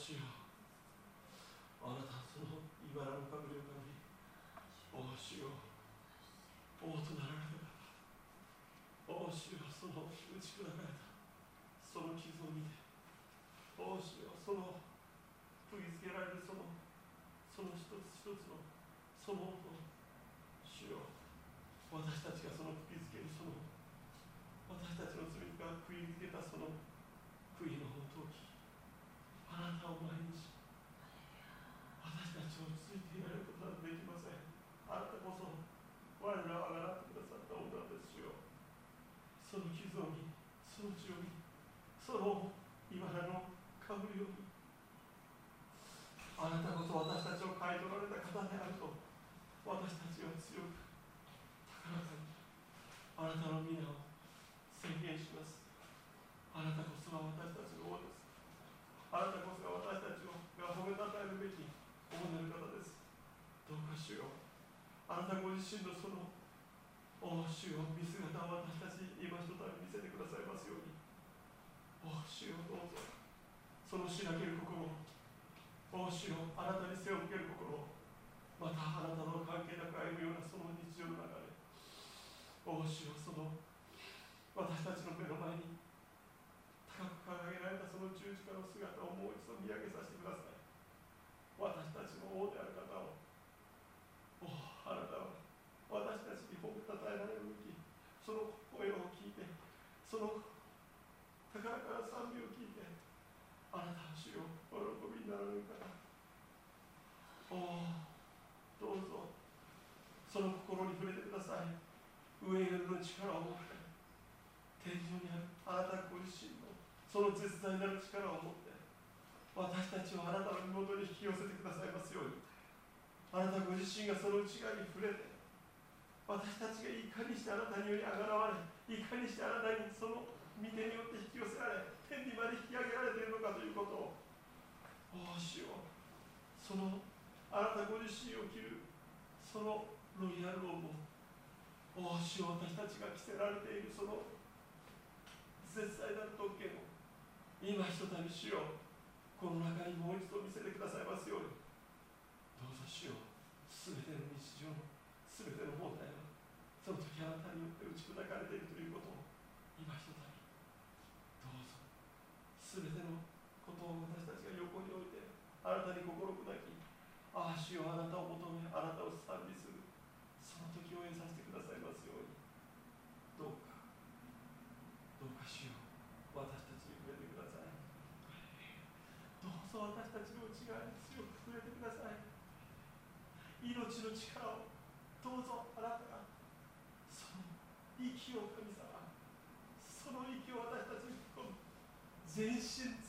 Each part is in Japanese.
主よあなたはその茨の神の神おお主よ王となられた。方お主よその打ち砕かれた。その傷を見てお主よその釘付けられるそのその一つ一つのその音主よ私たちがその釘付けるその私たちの罪が食いつけたその悔いの音を聞きあなたを前にし私たちをついていられることはできませんあなたこそ我らをあがらってくださった女ですよその傷を見その血を見その茨のかぶるようにあなたこそ私たちを買い取られた方であると私たちは強く高らかにあなたの皆を宣言しますあなたこそが私たちの王ですあなたこそが私たちをが褒めたたえるべき王なる方ですどうか主よあなたご自身のそのお主よ見姿を私たちに今一度見せてくださいますようにお主よどうぞそのしらける心お主よあなたに背を向ける心またあなたの関係なく歩むようなその日常の中でお主よその私たちの目の前に高く掲げら。れたその十字架の姿をもう一度見上げさせてください私たちの王である方をおあなたは私たちに褒めたたえられるべきその声を聞いてその高らかな賛美を聞いてあなたは主よお喜びになられるからおおどうぞその心に触れてください上よりの力を持って天井にあるあなたご自身のその絶大なる力を持って私たちをあなたの身元に引き寄せてくださいますようにあなたご自身がその内側に触れて私たちがいかにしてあなたによりあがらわれいかにしてあなたにその御手によって引き寄せられ天にまで引き上げられているのかということをおお主よそのあなたご自身を着るそのロイヤルローブをおお主よ私たちが着せられているその絶大なる特権を今ひとたび主よこの中にもう一度見せてくださいますように。どうぞ主よすべての日常のすべての問題。その時あなたによって打ち砕かれているということを今ひとたびどうぞすべてのことを私たちが横に置いてあなたに心砕きああ主よあなたを求めあなたを賛美するその時を得させてくださいますようにどうかどうか主よ私たちに触れてくださいどうぞ私たちの内側に強く触れてください命の力をどうぞあなたがその息を神様その息を私たちに吹き込む全身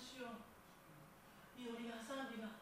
主よ祈りが賛美が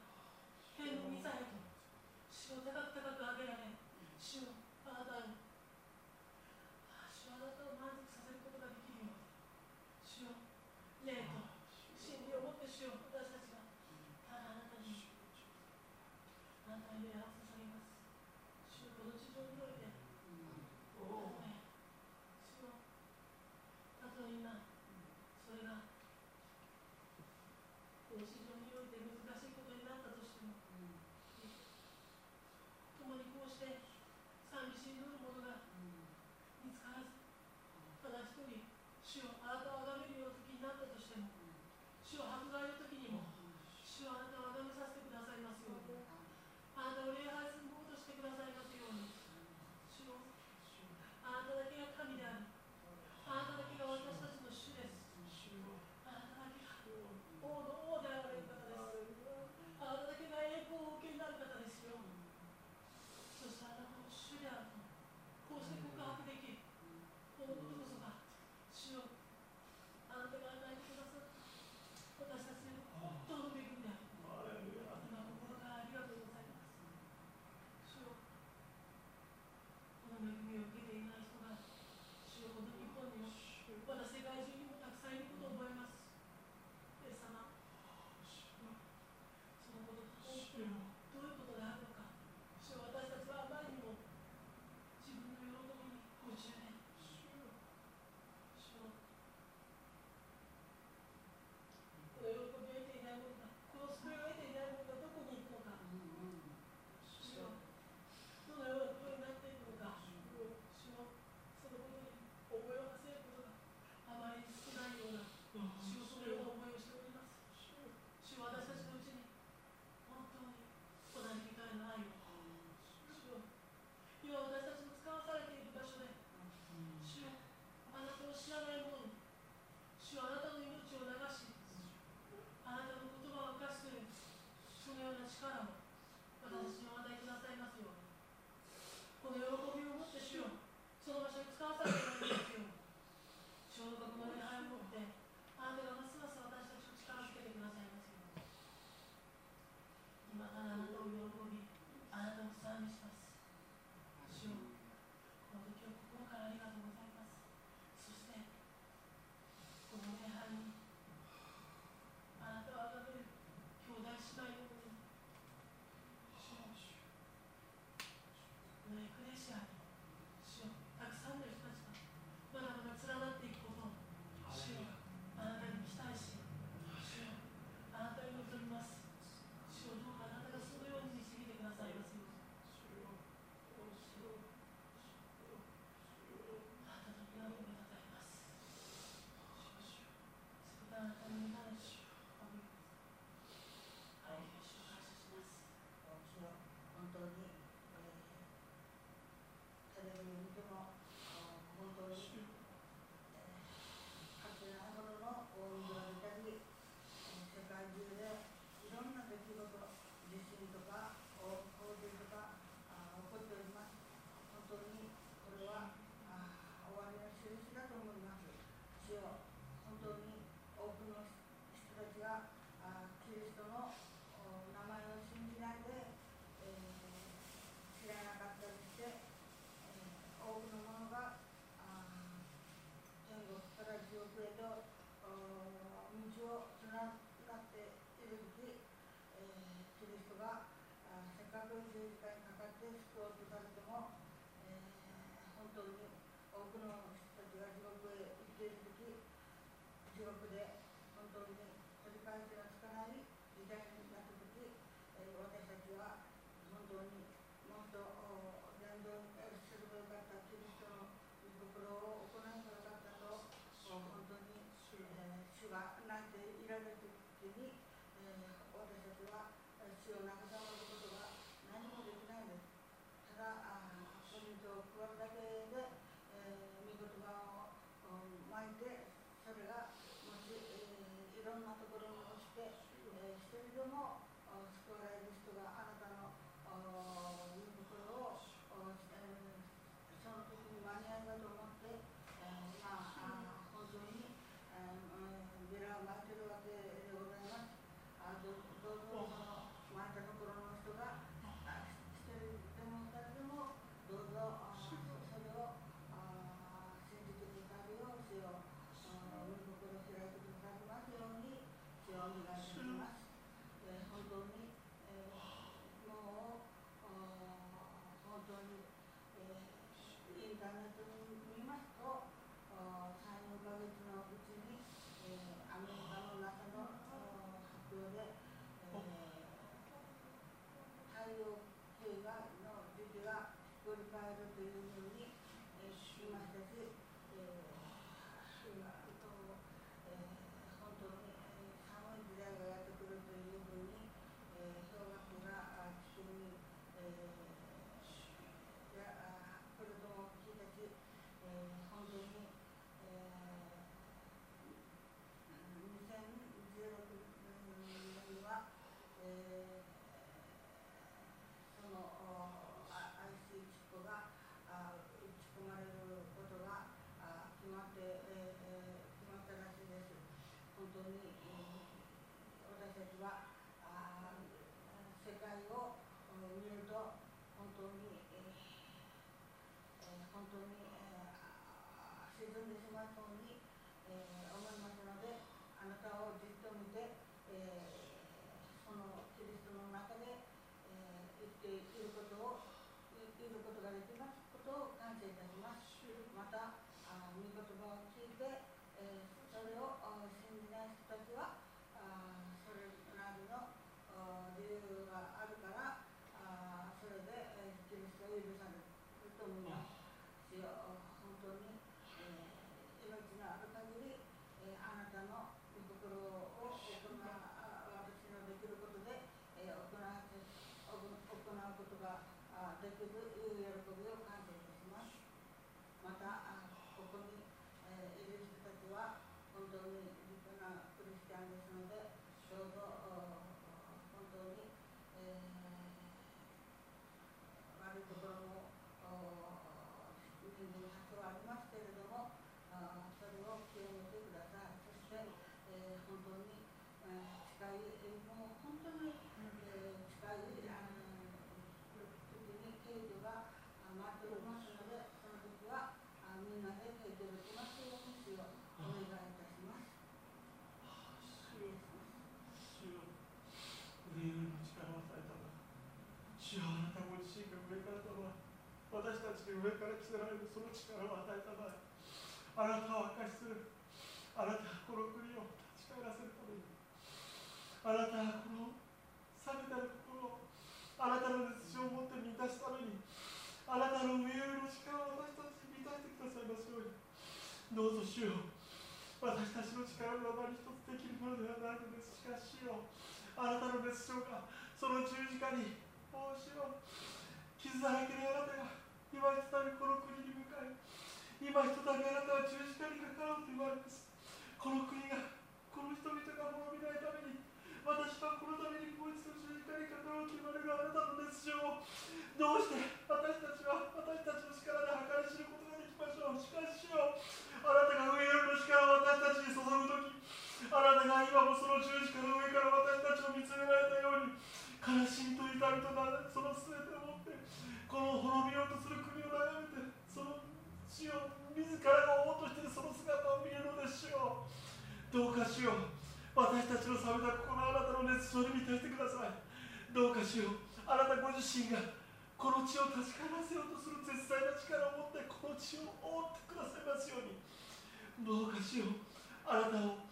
記憶で本当に取り返しがつかない時代になった時、えー、私たちは本当にもっと伝道すればよかったキリストの御心を行えばよかったと本当に、えー、主が泣いていられる時に、えー、私たちは主を仲さることが何もできないんです。ただ、お水を加えるだけで、えー、見事葉を巻いて、それがろんなところに落ちて、えー、一人でも Allah'ın 私はあ世界を見ると本当に、えー本当に、えー沈んでしまうように、えー completely 上から着せられるその力を与えたまえあなたを明かしするあなたはこの国を立ち返らせるためにあなたはこの冷めたる心をあなたの熱情を持って満たすためにあなたの上よ。りの力を私たちに満たしてくださいますよ。うにどうぞ主よ。私たちの力のあまり一つできるものではないのですしかしよ。あなたの熱情がその十字架にもうしよ。傷だらけであなたが今一度この国に向かい今一度だけあなたは十字架にかかろうと言われますこの国がこの人々が滅びないために私はこのためにもう一度十字架にかかろうと言われるあなたの熱情をどうして私たちは私たちの力で計り知ることができましょうしかしよあなたが上よりの力を私たちに注ぐときあなたが今もその十字架の上から私たちを見つめられたように悲しみと痛みとなその全てをこの滅びようとする国を眺めてその死を自らが王としてその姿を見るのですよ。どうかしよう。私たちの冷めた心あなたの熱情に満たしてください。どうかしよう。あなたご自身がこの地を確かめらせようとする絶大な力を持ってこの地を覆ってくださいますように。どうかしよう。あなたを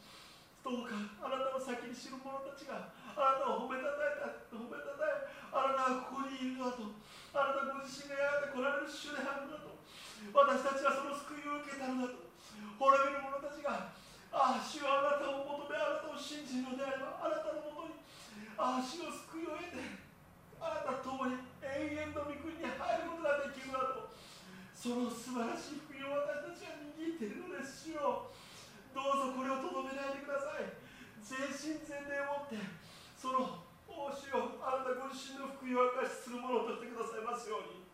どうかあなたを先に知る者たちがあなたを褒めたたえた褒めたたえあなたがここにいるのだとあなたご自身がやってこられる主であるのだと私たちはその救いを受けたのだと。滅びる者たちがああ主はあなたを求めあなたを信じるのであればあなたのもとにああ主の救いを得てあなたと共に永遠の御国に入ることができるなと。その素晴らしい福音を私たちは握っているのです主よ。どうぞこれをとどめないでください。全身全霊をもってその王主よあなたご自身の福音を明かしするものとしてくださいますように。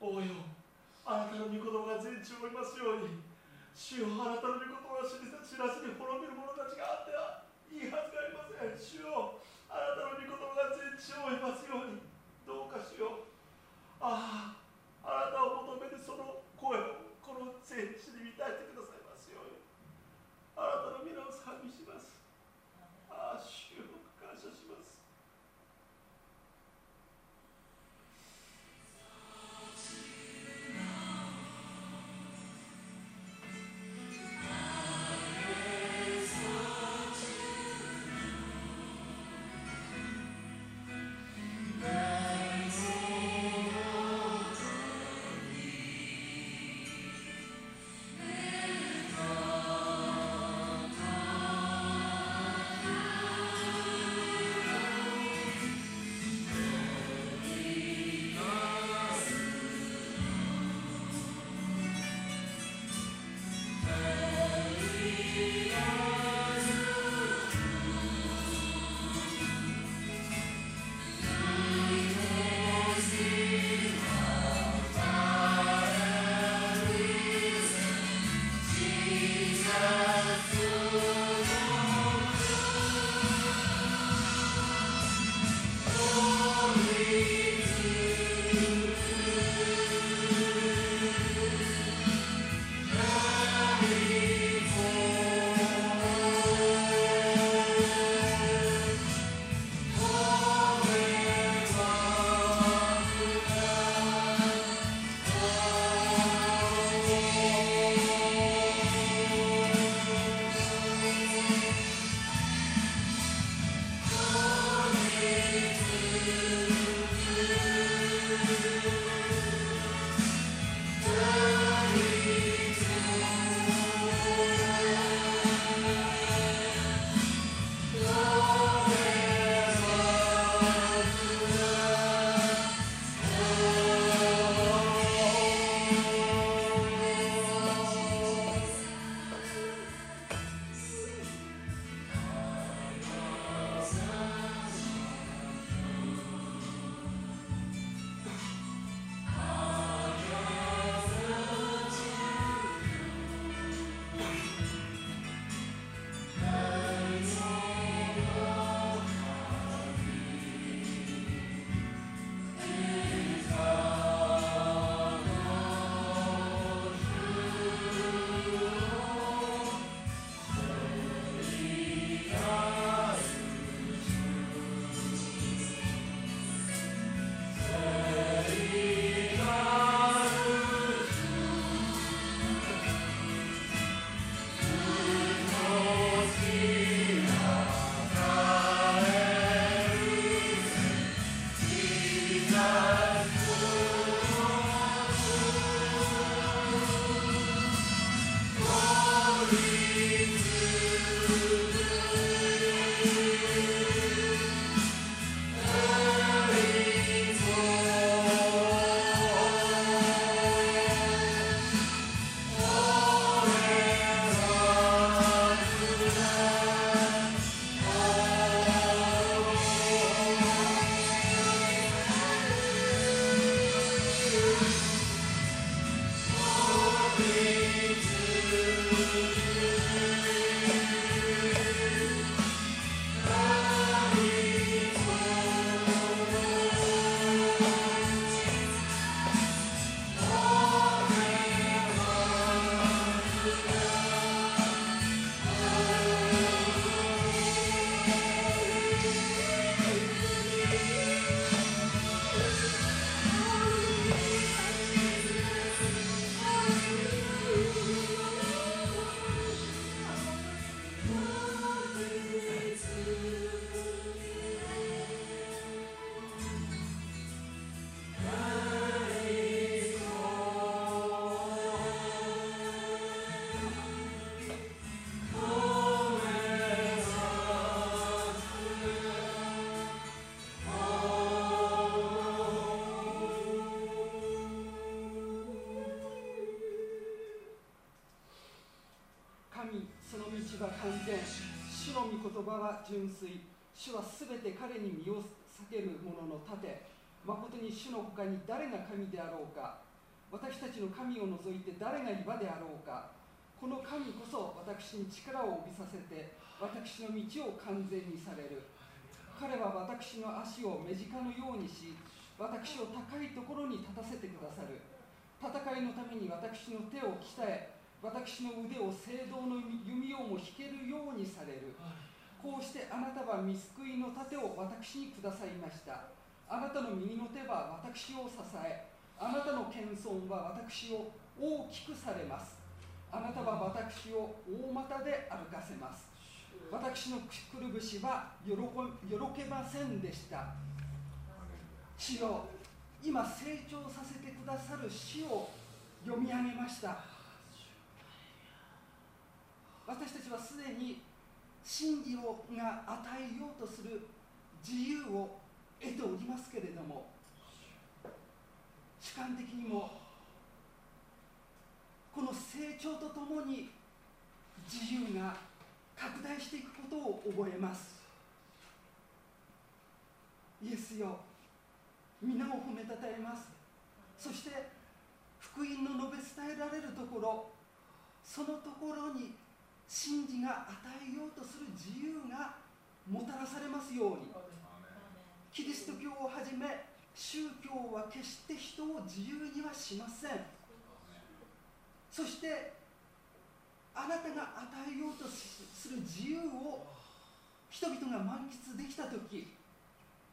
王よあなたの御言葉が全地を追いますように主よあなたの御言葉を知らせ知らせに滅びる者たちがあってはいいはずがありません。主よあなたの御言葉が全地を追いますようにどうか主よう。あああなたを求めるその声をこの全地に満たしてくださいますように。あなたの皆を賛美します。ああ完全主の御言葉は純粋。主はすべて彼に身を避ける者の盾。誠に主の他に誰が神であろうか。私たちの神を除いて誰が岩であろうか。この神こそ私に力を帯びさせて私の道を完全にされる。彼は私の足を目近のようにし私を高いところに立たせてくださる。戦いのために私の手を鍛え私の腕を聖堂の弓をも引けるようにされる。こうしてあなたは見救いの盾を私にくださいました。あなたの右の手は私を支え。あなたの謙遜は私を大きくされます。あなたは私を大股で歩かせます。私のくるぶしはよろこよろけませんでした。主よ今成長させてくださる死を読み上げました。私たちはすでに真理をが与えようとする自由を得ておりますけれども主観的にもこの成長とともに自由が拡大していくことを覚えます。イエスよ皆を褒めたたえます。そして福音の述べ伝えられるところそのところに真理が与えようとする自由がもたらされますように。キリスト教をはじめ宗教は決して人を自由にはしません。そしてあなたが与えようとする自由を人々が満喫できた時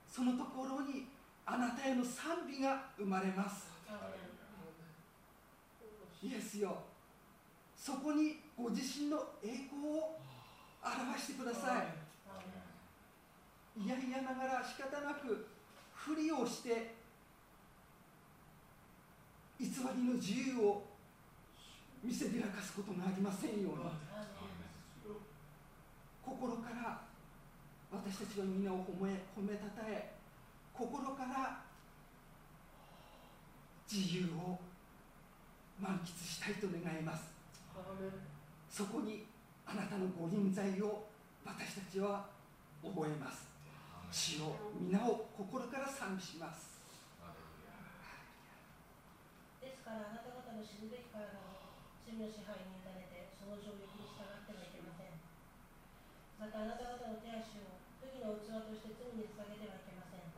そのところにあなたへの賛美が生まれます。イエスよ。そこにご自身の栄光を表してください。いやいやながら仕方なくふりをして偽りの自由を見せびらかすことがありませんように。心から私たちは皆を褒め褒めたたえ心から自由を満喫したいと願います。そこにあなたのご臨在を私たちは覚えます。主を皆を心から賛美します。ですからあなた方の死ぬべき体を罪の支配に委ねてその上撃に従ってはいけません。またあなた方の手足を不義の器として罪に捧げてはいけません。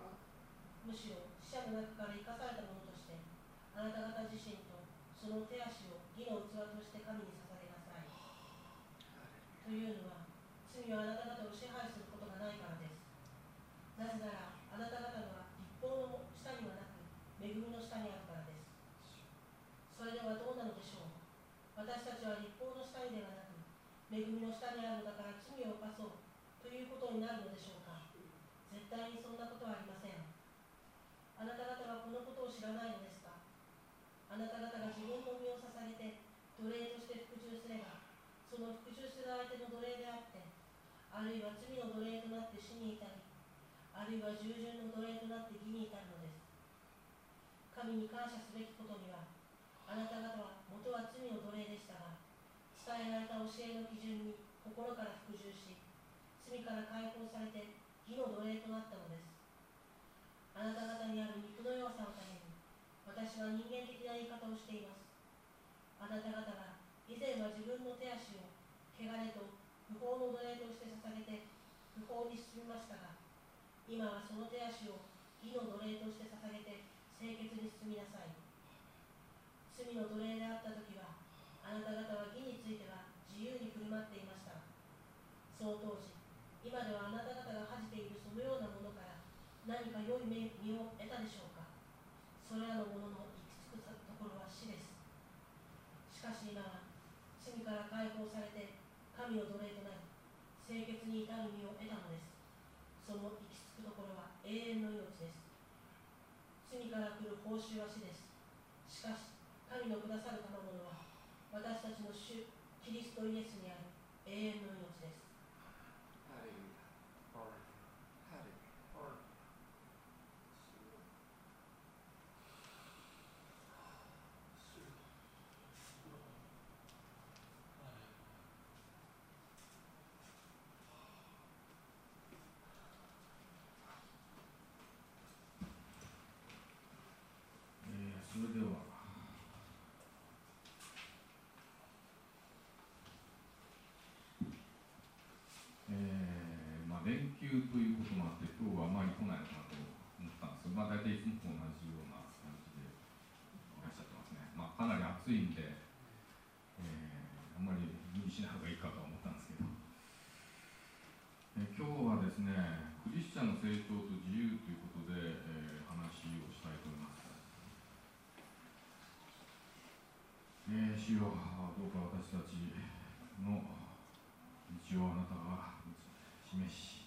むしろ死者の中から生かされたものとしてあなた方自身とその手足を義の器として神にというのは罪はあなた方を支配することがないからです。なぜならあなた方は立法の下にはなく恵みの下にあるからです。それではどうなのでしょう。私たちは立法の下にではなく恵みの下にあるのだから罪を犯そうということになるのでしょうか。絶対にそんなことはありません。あなた方はこのことを知らないのですか。あなた方が自分の身を捧げて奴隷として服従すればその服する相手の奴隷であってあるいは罪の奴隷となって死に至りあるいは従順の奴隷となって義に至るのです。神に感謝すべきことにはあなた方は元は罪の奴隷でしたが伝えられた教えの基準に心から服従し罪から解放されて義の奴隷となったのです。あなた方にある肉の弱さのために私は人間的な言い方をしています。あなた方が以前は自分の手足を汚れと不法の奴隷として捧げて不法に進みましたが今はその手足を義の奴隷として捧げて清潔に進みなさい。罪の奴隷であった時はあなた方は義については自由に振る舞っていました。その当時今ではあなた方が恥じているそのようなものから何か良い実を得たでしょうか。それらのものの行き着くところは死です。しかし今は罪から解放されて神の奴隷となり清潔に至る身を得たのです。その行き着くところは永遠の命です。罪から来る報酬は死です。しかし神のくださる賜物は私たちの主キリストイエスにある永遠の命。流ということもあって、今日はあまり来ないかなと思ったんですけど、まあ、大体いつもと同じような感じでいらっしゃってますね。まあ、かなり暑いんで、えー、あんまり無理しない方がいいかと思ったんですけど、えー、今日はですね、クリスチャンの成長と自由ということで、えー、話をしたいと思います。えー、主よどうか私たちの道をあなたが示し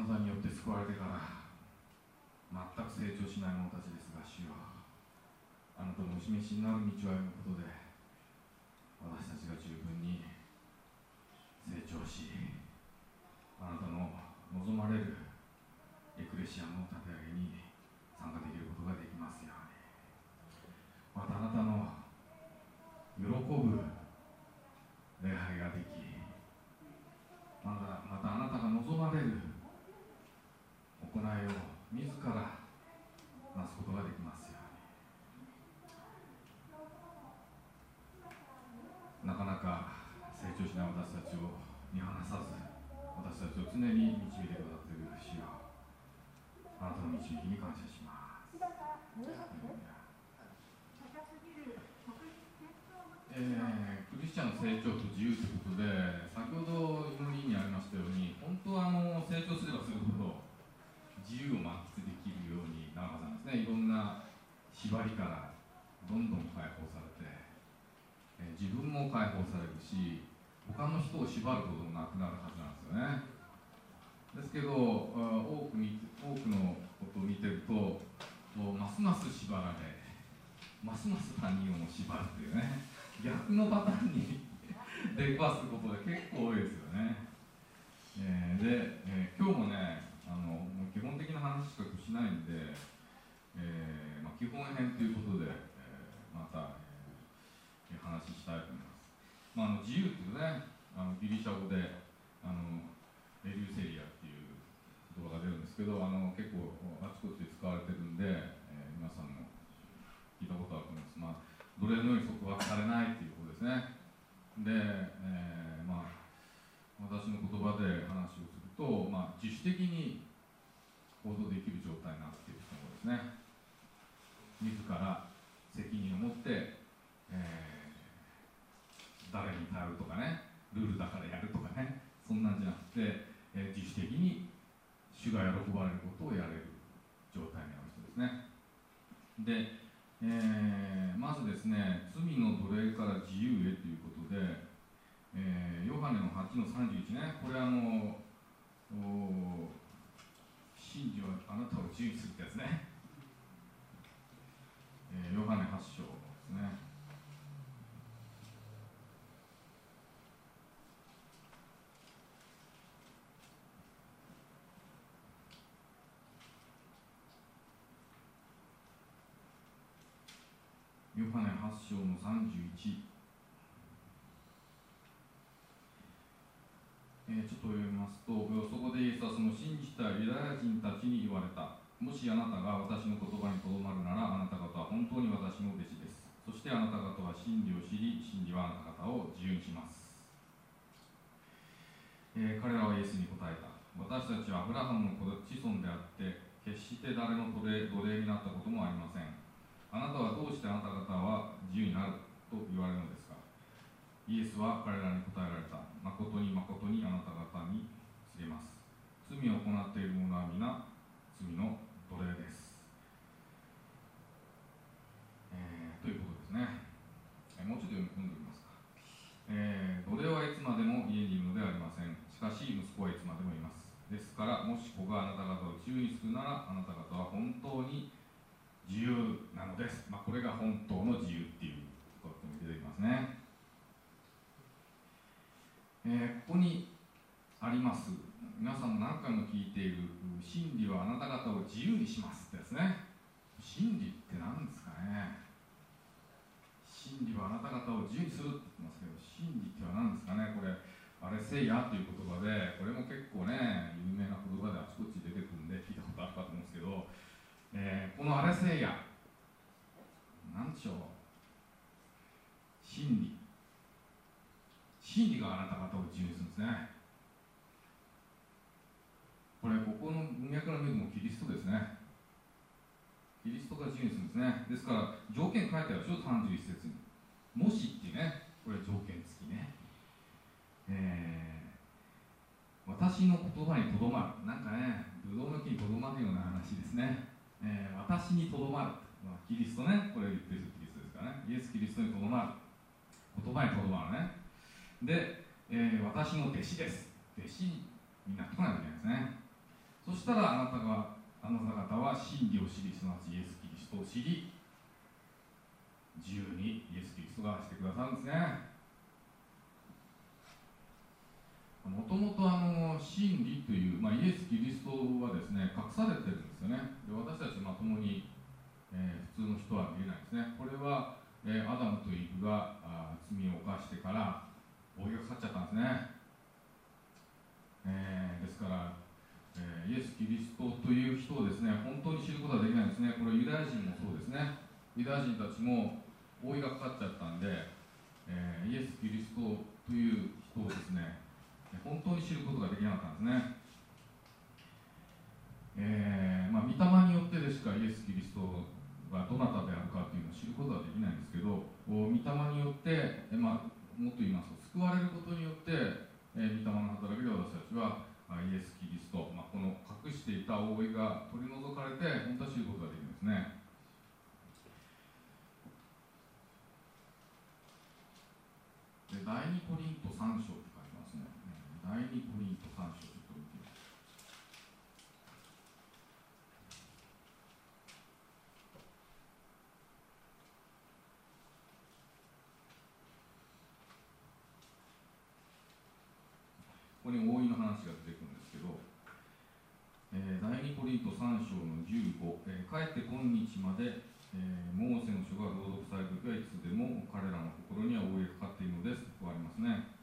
なたによって救われてから全く成長しない者たちですが、主よ、あなたのお示しになる道を歩むことで、私たちが十分に成長し、あなたの望まれるエクレシアの立て上げに参加できることができますように。またあなたの喜ぶ礼拝ができ、またまたあなたが望まれる行いを自らなすことができますように。なかなか成長しない私たちを見放さず、私たちを常に導いてくださっている主よあなたの導きに感謝します。えークリスチャンの成長と自由ということで、先ほど祈りにありましたように、本当はあの成長すればするほど自由を満喫できるようになるはずなんですね、いろんな縛りからどんどん解放されて、えー自分も解放されるし、他の人を縛ることもなくなるはずなんですよね。ですけど、多く見多くのを見てると、ますます縛られ、ますます他人を縛るというね、逆のパターンに 出くわすことが結構多いですよね。えーで、えー今日もねあの、もう基本的な話しかしないんで、えーまあ、基本編ということで、えーまた、えー話したいと思います。まあ、あの自由っていうね、あのギリシャ語であのエリューセリアっていう言葉が出るんですけど、あの結構あちこち使われてるんで、えー皆さんも聞いたことあると思います。まあ、奴隷のように束縛されないっていうことですね。で、えーまあ、私の言葉で話をすると、まあ、自主的に行動できる状態になっている人もですね、自ら責任を持って、えー誰に頼るとかね、ルールだからやるとかね、そんなんじゃなくて、えー自主的に主が喜ばれることをやれる状態にある人ですね。で、えーまずですね、罪の奴隷から自由へということで、えーヨハネの8の31ね、これあの、お真理はあなたを自由にするってやつね。えーヨハネ8章ですね。ヨハネ8章の31、えーちょっと読みますと、そこでイエスはその信じたユダヤ人たちに言われた。もしあなたが私の言葉にとどまるなら、あなた方は本当に私の弟子です。そしてあなた方は真理を知り、真理はあなた方を自由にします。えー彼らはイエスに答えた。私たちはアブラハムの子孫であって、決して誰の奴隷奴隷になったこともありません。あなたはどうしてあなた方は自由になると言われるのですか？イエスは彼らに答えられた。誠に誠にあなた方に告げます。罪を行っている者は皆罪の奴隷です。えーということですね。えーもうちょっと読み込んでみますか。えー奴隷はいつまでも家にいるのではありません。しかし息子はいつまでもいます。ですから、もし子があなた方を自由にするなら、あなた方は本当に自由なのです。まあ、これが本当の自由っていうことに出てきますね。えーここにあります。皆さんも何回も聞いている真理はあなた方を自由にしますですね。真理って何ですかね。真理はあなた方を自由にするって言ってますけど、真理っては何ですかね。これ、あれせいやという言葉で、これも結構ね、有名な言葉であちこち出てくるんで聞いたことあるかと思うんですけど、えーこのあれせいや、なんでしょう。真理。真理があなた方を自由にするんですね。これここの文脈の恵みもキリストですねキリストが自由にするんですねですから条件書いてあるでしょ31節にもしってねこれ条件付きねえー私の言葉にとどまるなんかねブドウの木にとどまるような話ですね、えー私にとどまる、まあ、キリストねこれ言ってるキリストですからね。イエス・キリストにとどまる言葉にとどまるね。で、えー私の弟子です。弟子になってこないといけないですね。そしたらあなたがあなた方は真理を知りすなわちイエス・キリストを知り自由にイエス・キリストがしてくださるんですね。もともと真理という、まあ、イエス・キリストはですね隠されてるんですよね。で私たちまともに、えー普通の人は見えないですね。これは、えーアダムとイブがあ罪を犯してから追いがかかっちゃったんですね、えーですから、えイエス・キリストという人をですね本当に知ることはできないんですね。これユダヤ人もそうですね。ユダヤ人たちも追いがかかっちゃったんで、えイエス・キリストという人をですね本当に知ることができなかったんですね。えーまあ、御霊によってでしかイエス・キリストがどなたであるかというのを知ることはできないんですけど、御霊によって、えまあ、もっと言いますと、救われることによって、えー御霊の働きで私たちはあイエス・キリスト、まあ、この隠していた覆いが取り除かれて、本当は知ることができるんですね。で第2コリント3章。第2コリント3章ちょっと見てここに応の話が出てくるんですけど、えー第2コリント3章の15、えーかえって今日まで、えーモーセの書が朗読される時はいつでも彼らの心には覆いがかかっているのですとありますね。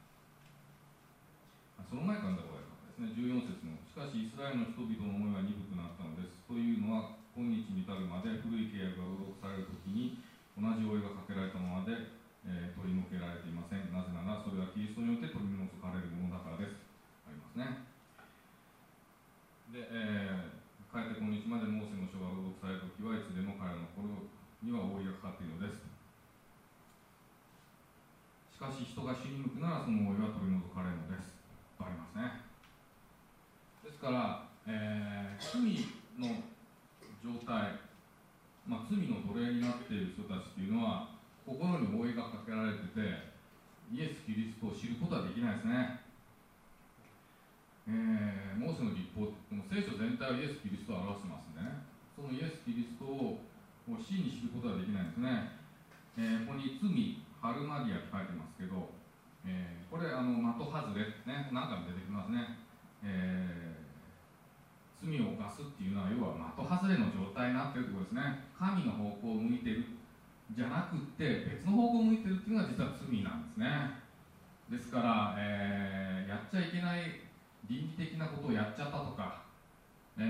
その前からだ方がよかったですね。14節の、しかしイスラエルの人々の思いは鈍くなったのです。というのは、今日に至るまで古い契約が朗読される時に同じ覆いがかけられたままで、えー取り除けられていません。なぜなら、それはキリストによって取り除かれるものだからです。ありますね。で、えー、帰って今日までモーセの書が朗読されるときはいつでも彼らの心には覆いがかかっているのです。しかし人が死に向くならその覆いは取り除かれるのです。ありますね。ですから、えー罪の状態、まあ、罪の奴隷になっている人たちっていうのは心に覆いがかけられててイエス・キリストを知ることはできないですね。えーモーセの立法この聖書全体はイエス・キリストを表してますんでねそのイエス・キリストを真に知ることはできないんですね、えーここに罪ハルマディアって書いてますけど、えー。これあの的外れね何回も出てきますね、えー。罪を犯すっていうのは要は的外れの状態になっているところですね。神の方向を向いてるじゃなくって別の方向を向いてるっていうのが実は罪なんですね。ですから、えーやっちゃいけない倫理的なことをやっちゃったとか、え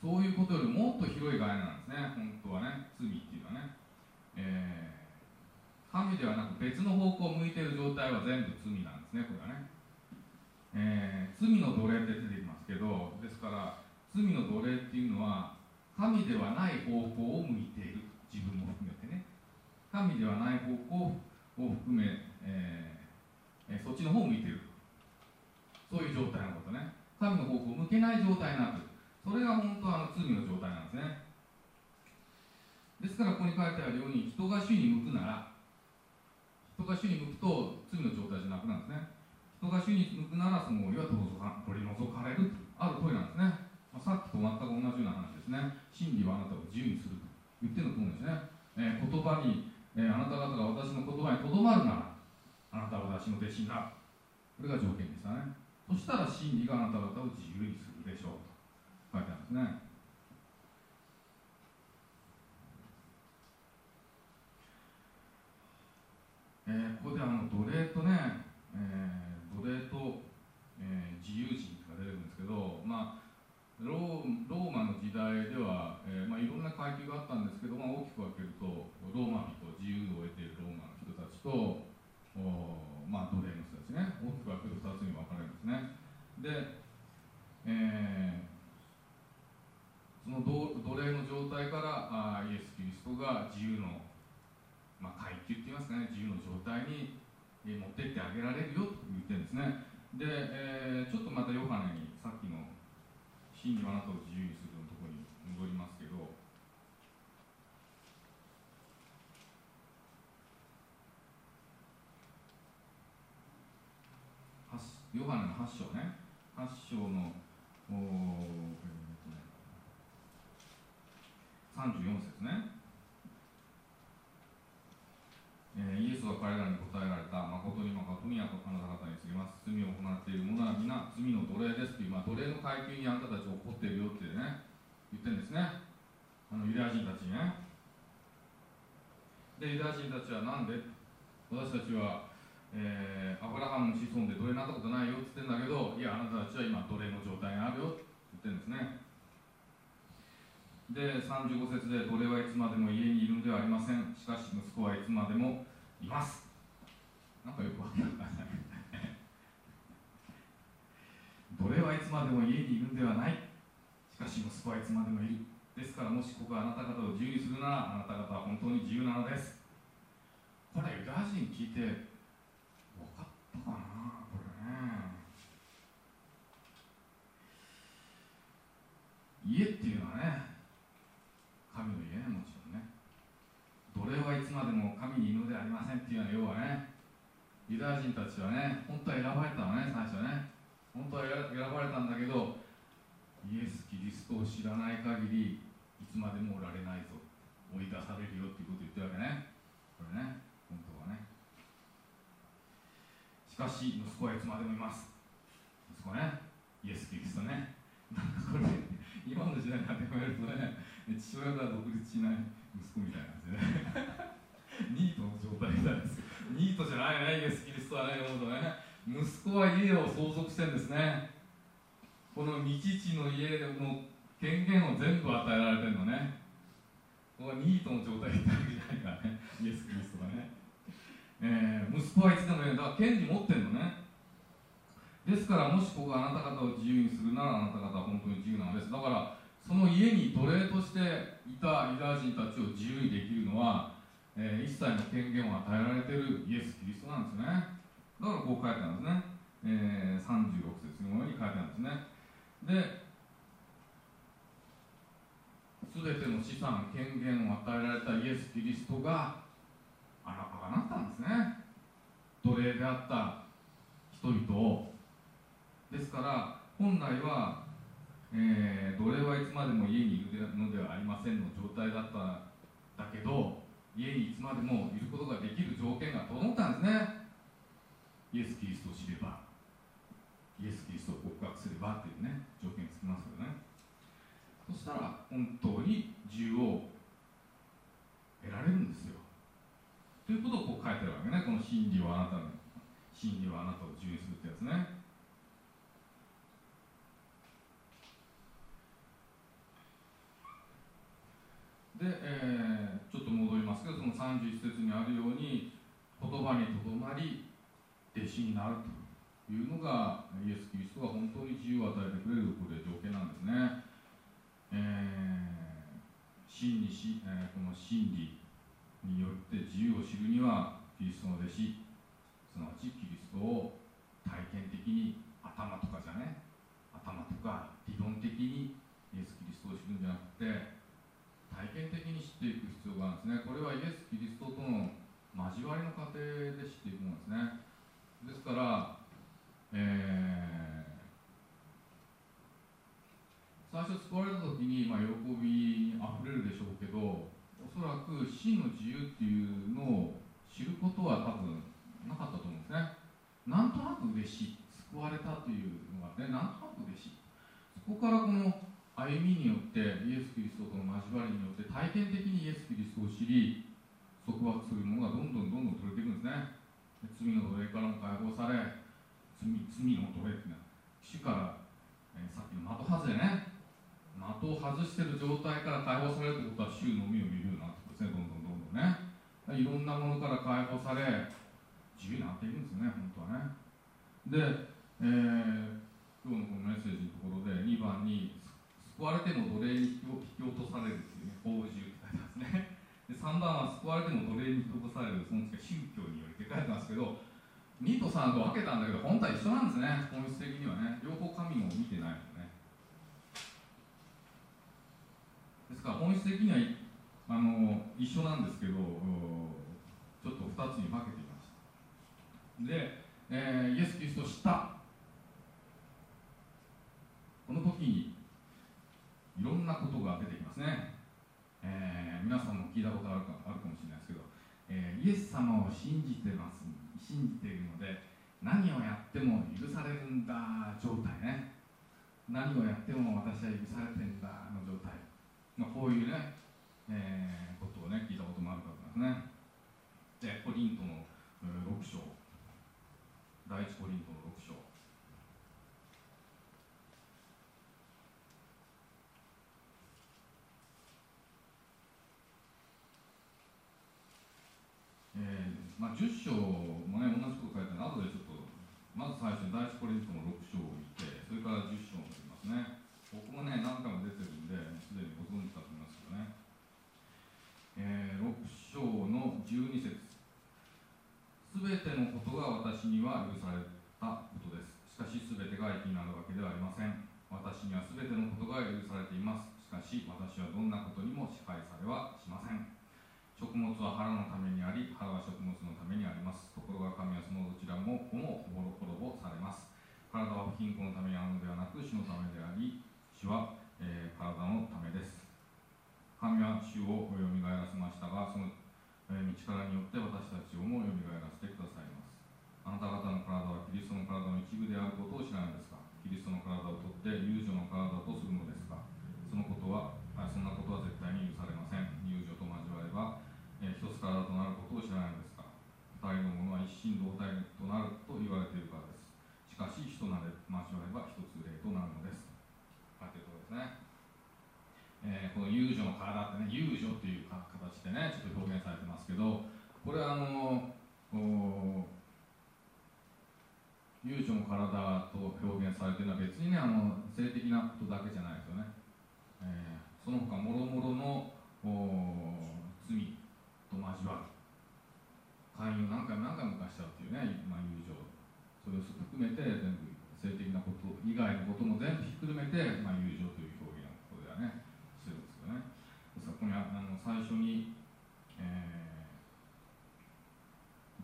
ー。そういうことよりもっと広い概念なんですね、本当はね、罪っていうのはね。えー。神ではなく別の方向を向いている状態は全部罪なんですね、これはね。えー罪の奴隷って出てきますけど、ですから、罪の奴隷っていうのは、神ではない方向を向いている、自分も含めてね。神ではない方向を含め、えーそっちの方を向いている。そういう状態のことね。神の方向を向けない状態になってる。それが本当はあの罪の状態なんですね。ですからここに書いてあるように、人が主に向くなら、人が主に向くと罪の状態じゃなくなるんですね。人が主に向くなら、そのいわ取り取り除かれるある通りなんですね。まあ、さっきと全く同じような話ですね。真理はあなたを自由にすると言ってるのと思うんですね。えー言葉に、えーあなた方が私の言葉にとどまるなら、あなたは私の弟子になる。これが条件でしたね。そしたら真理があなた方を自由にするでしょうと書いてあるんですね。えー、ここであの奴隷とね、えー、奴隷と、えー、自由人が出てくるんですけど、まあ、ローマの時代では、えー、まあ、いろんな階級があったんですけど、まあ、大きく分けるとローマ人自由を得ているローマの人たちとまあ、奴隷の人たちね大きく分けると2つに分かれるんですね。で、えー、その奴隷の状態からあイエス・キリストが自由のまあ、階級って言いますかね自由の状態に持ってってあげられるよと言ってるんですね。で、えーちょっとまたヨハネにさっきの真理はあなたを自由にするのところに戻りますけど。ヨハネの8章ね。8章のおえーとね。34節ね。イエスは彼らに答えられた。誠に誠にあなた方に告げます。罪を行っている者は皆罪の奴隷ですという、まあ、奴隷の階級にあなたたちを怒っているよってね言ってるんですね。あのユダヤ人たちにね。でユダヤ人たちはなんで私たちは、えーアブラハムの子孫で奴隷になったことないよって言ってるんだけどいやあなたたちは今奴隷の状態にあるよって言ってるんですね。で35節で奴隷はいつまでも家にいるのではありません。しかし息子はいつまでもいます。なんかよくわかんない。奴隷はいつまでも家にいるんではない。しかし息子はいつまでもいる。ですからもしここがあなた方を自由にするならあなた方は本当に自由なのです。これユダヤ人聞いて分かったかな？これね。家っていうのはね神の家ねもちろんね奴隷はいつまでも神にいるのではありませんっていうのは要はねユダヤ人たちはね本当は選ばれたのね最初ね。本当は選ばれたんだけどイエス・キリストを知らない限りいつまでもおられないぞ追い出されるよっていうことを言ってるわけね。これね本当はね。しかし息子はいつまでもいます。息子ねイエス・キリストね。なんかこれ今の時代に当てはめるとね父親が独立しない。息子みたいなんでね。ニートの状態みたいですニートじゃないね。イエス・キリストはね読むとね。息子は家を相続してるんですね。この未父の家の権限を全部与えられてるのね。ここはニートの状態ってわけじゃないからね。イエス・キリストがね、えー息子はいつでもいいだから権利持ってるのね。ですからもしここがあなた方を自由にするならあなた方は本当に自由なのです。だからその家に奴隷としていたユダヤ人たちを自由にできるのは、えー一切の権限を与えられているイエス・キリストなんですね。だからこう書いてあるんですね、えー36節のように書いてあるんですね。で全ての資産権限を与えられたイエス・キリストがあらあがなったんですね。奴隷であった人々を。ですから本来は、えー奴隷はいつまでも家にいるのではありませんの状態だっただけど家にいつまでもいることができる条件が整ったんですね。イエス・キリストを知ればイエス・キリストを告白すればっていうね条件つきますよね。そしたら本当に自由を得られるんですよ。ということをこう書いてるわけねこの真理はあなたの真理はあなたを自由にするってやつね。で、えーちょっと戻りますけどその31節にあるように言葉にとどまり弟子になるというのがイエス・キリストが本当に自由を与えてくれるこれ条件なんですね、えー真にし、えーこの真理によって自由を知るにはキリストの弟子すなわちキリストを体験的に頭とかじゃね頭とか理論的にイエス・キリストを知るんじゃなくて体験的に知っていく必要があるんですね。これはイエス・キリストとの交わりの過程で知っていくものですね。ですから、えー最初救われた時に、まあ、喜びにあふれるでしょうけどおそらく真の自由っていうのを知ることは多分なかったと思うんですね。なんとなく嬉しい救われたというのがねなんとなく嬉しいそこからこの歩みによってイエス・キリストとの交わりによって体験的にイエス・キリストを知り束縛するものがどんどんどんどん取れていくんですね。罪の奴隷からも解放され罪罪の奴隷っていうのは主から、えーさっきの的外れね。的を外してる状態から解放されるってことは主のみを見るようになってくるんですね。どんどんどんどんね。いろんなものから解放され自由になっていくんですよね本当はね。で、えー今日のこのメッセージのところで2番に救われても奴隷に引き落とされるっていうね報酬って書いてますね。で3番は救われても奴隷に飛ばされるその次は宗教によりって書いてますけど2と3と分けたんだけど本当は一緒なんですね。本質的にはね。両方神も見てないのね。ですから本質的にはあの一緒なんですけどちょっと2つに分けてみました。で、えーイエス・キリストを知った。この時にいろんなことが出てきますね、えー皆さんも聞いたことあるかあるかもしれないですけど、えーイエス様を信じてます信じているので何をやっても許されるんだ状態ね。何をやっても私は許されてんだの状態、まあ、こういうね、えーことをね聞いたこともあるかと思いますね。でコリントの6章。第一コリントの6章えまあ、10章もね、同じこと書いてあるので、後でちょっと、まず最初に第一コリントの6章を見て、それから10章を見ますね。ここもね、何回も出てるんで、すでにご存知かと思いますけどね。えー6章の12節すべてのことが私には許されたことです。しかし、すべてが益になるわけではありません。私にはすべてのことが許されています。しかし、私はどんなことにも支配されはしません。食物は腹のためにあり、腹は食物のためにあります。ところが神はそのどちらもも滅ぼされます。体は不貧困のためにあるのではなく、主のためであり、主は、えー体のためです。神は主をよみがえらせましたが、その、えー道からによって私たちをもよみがえらせてくださいます。あなた方の体はキリストの体の一部であることを知らないですか？キリストの体を取って友情の体とするのですか？そのことは、そんなことは絶対に許されません。友情と交われば、えー一つ体となることを知らないですか？二人のものは一心同体となると言われているからです。しかし、人なれ交われば一つ霊となるのです。はい、ということですね。えーこの友情の体ってね、友情という形でね、ちょっと表現されてますけど、これはあの、お友情の体と表現されているのは別にね、あの性的なことだけじゃないですよね。えーその他もろもろのお罪と交わる。会員を何回も何回も犯しちゃうっていうね、まあ、友情。それを含めて全部性的なこと以外のことも全部ひっくるめて、まあ、友情という表現をここではね、してるんですよね。ですからここにああの最初に、えー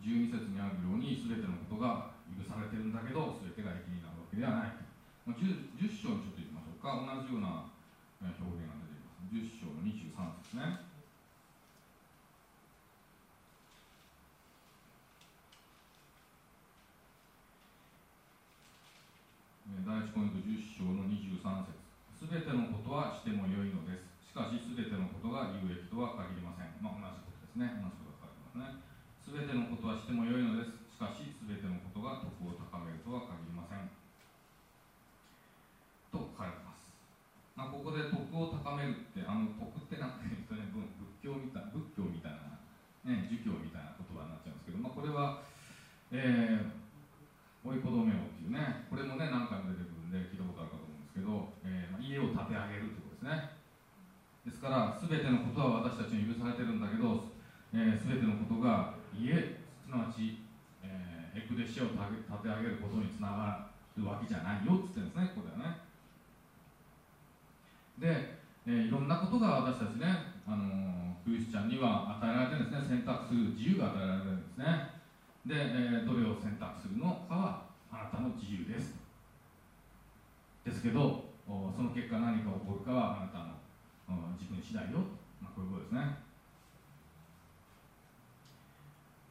12節にあるように全てのことが許されてるんだけど全てが益になるわけではない。まあ、10, 10章にちょっといきましょうか。同じような表現が出ています。10章の23節ね。第一コリント10章の23節すべてのことはしてもよいのです。しかし、すべてのことが有益とは限りません。まあ、同じことですね。同じことが書いてますね。すべてのことはしてもよいのです。しかし、すべてのことが徳を高めるとは限りません。と書かれてます。まあ、ここで徳を高めるって、あの徳ってなんて言うとね、仏教みたい仏教みたいな、ね、儒教みたいな言葉になっちゃうんですけど、まあ、これは、えー追い子どめをっていうね、これもね、何回も出てくるんで、聞いたことあるかと思うんですけど、えー、家を建て上げるってことですね。ですから、すべてのことは私たちに許されてるんだけど、えー、べ、てのことが家、すなわち、えーエクレシアを建て建て上げることにつながるわけじゃないよって言ってんですね、ここではね。で、えーいろんなことが私たちね、あのークリスチャンには与えられてるんですね、選択する自由が与えられてるんですね。で、えーどれを選択するのかはあなたの自由です。ですけど、その結果何か起こるかはあなたの自分次第よ、まあ、こういうことですね。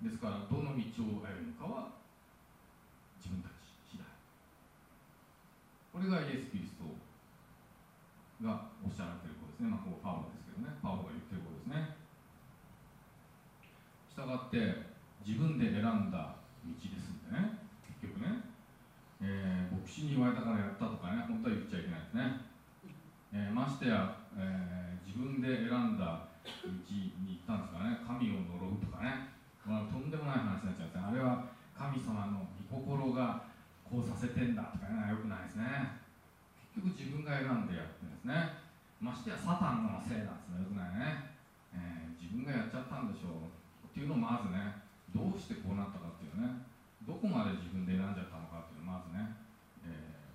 ですから、どの道を歩むかは自分たち次第。これがイエス・キリストがおっしゃられていることですね。まあ、ここパウロですけどね。パウロが言ってることですね。したがって、自分で選んだ道ですんでね、結局ね、えー牧師に言われたからやったとかね、本当は言っちゃいけないですね。えーましてや、えー自分で選んだ道に行ったんですからね、神を呪うとかね、まあ、とんでもない話になっちゃうんですね。あれは神様の御心がこうさせてんだとかね、よくないですね。結局自分が選んでやってるんですね。ましてやサタンのせいなんですね、よくないね。えー自分がやっちゃったんでしょうっていうのをまずねどうしてこうなったかっていうねどこまで自分で選んじゃったのかっていうのをまずね、えー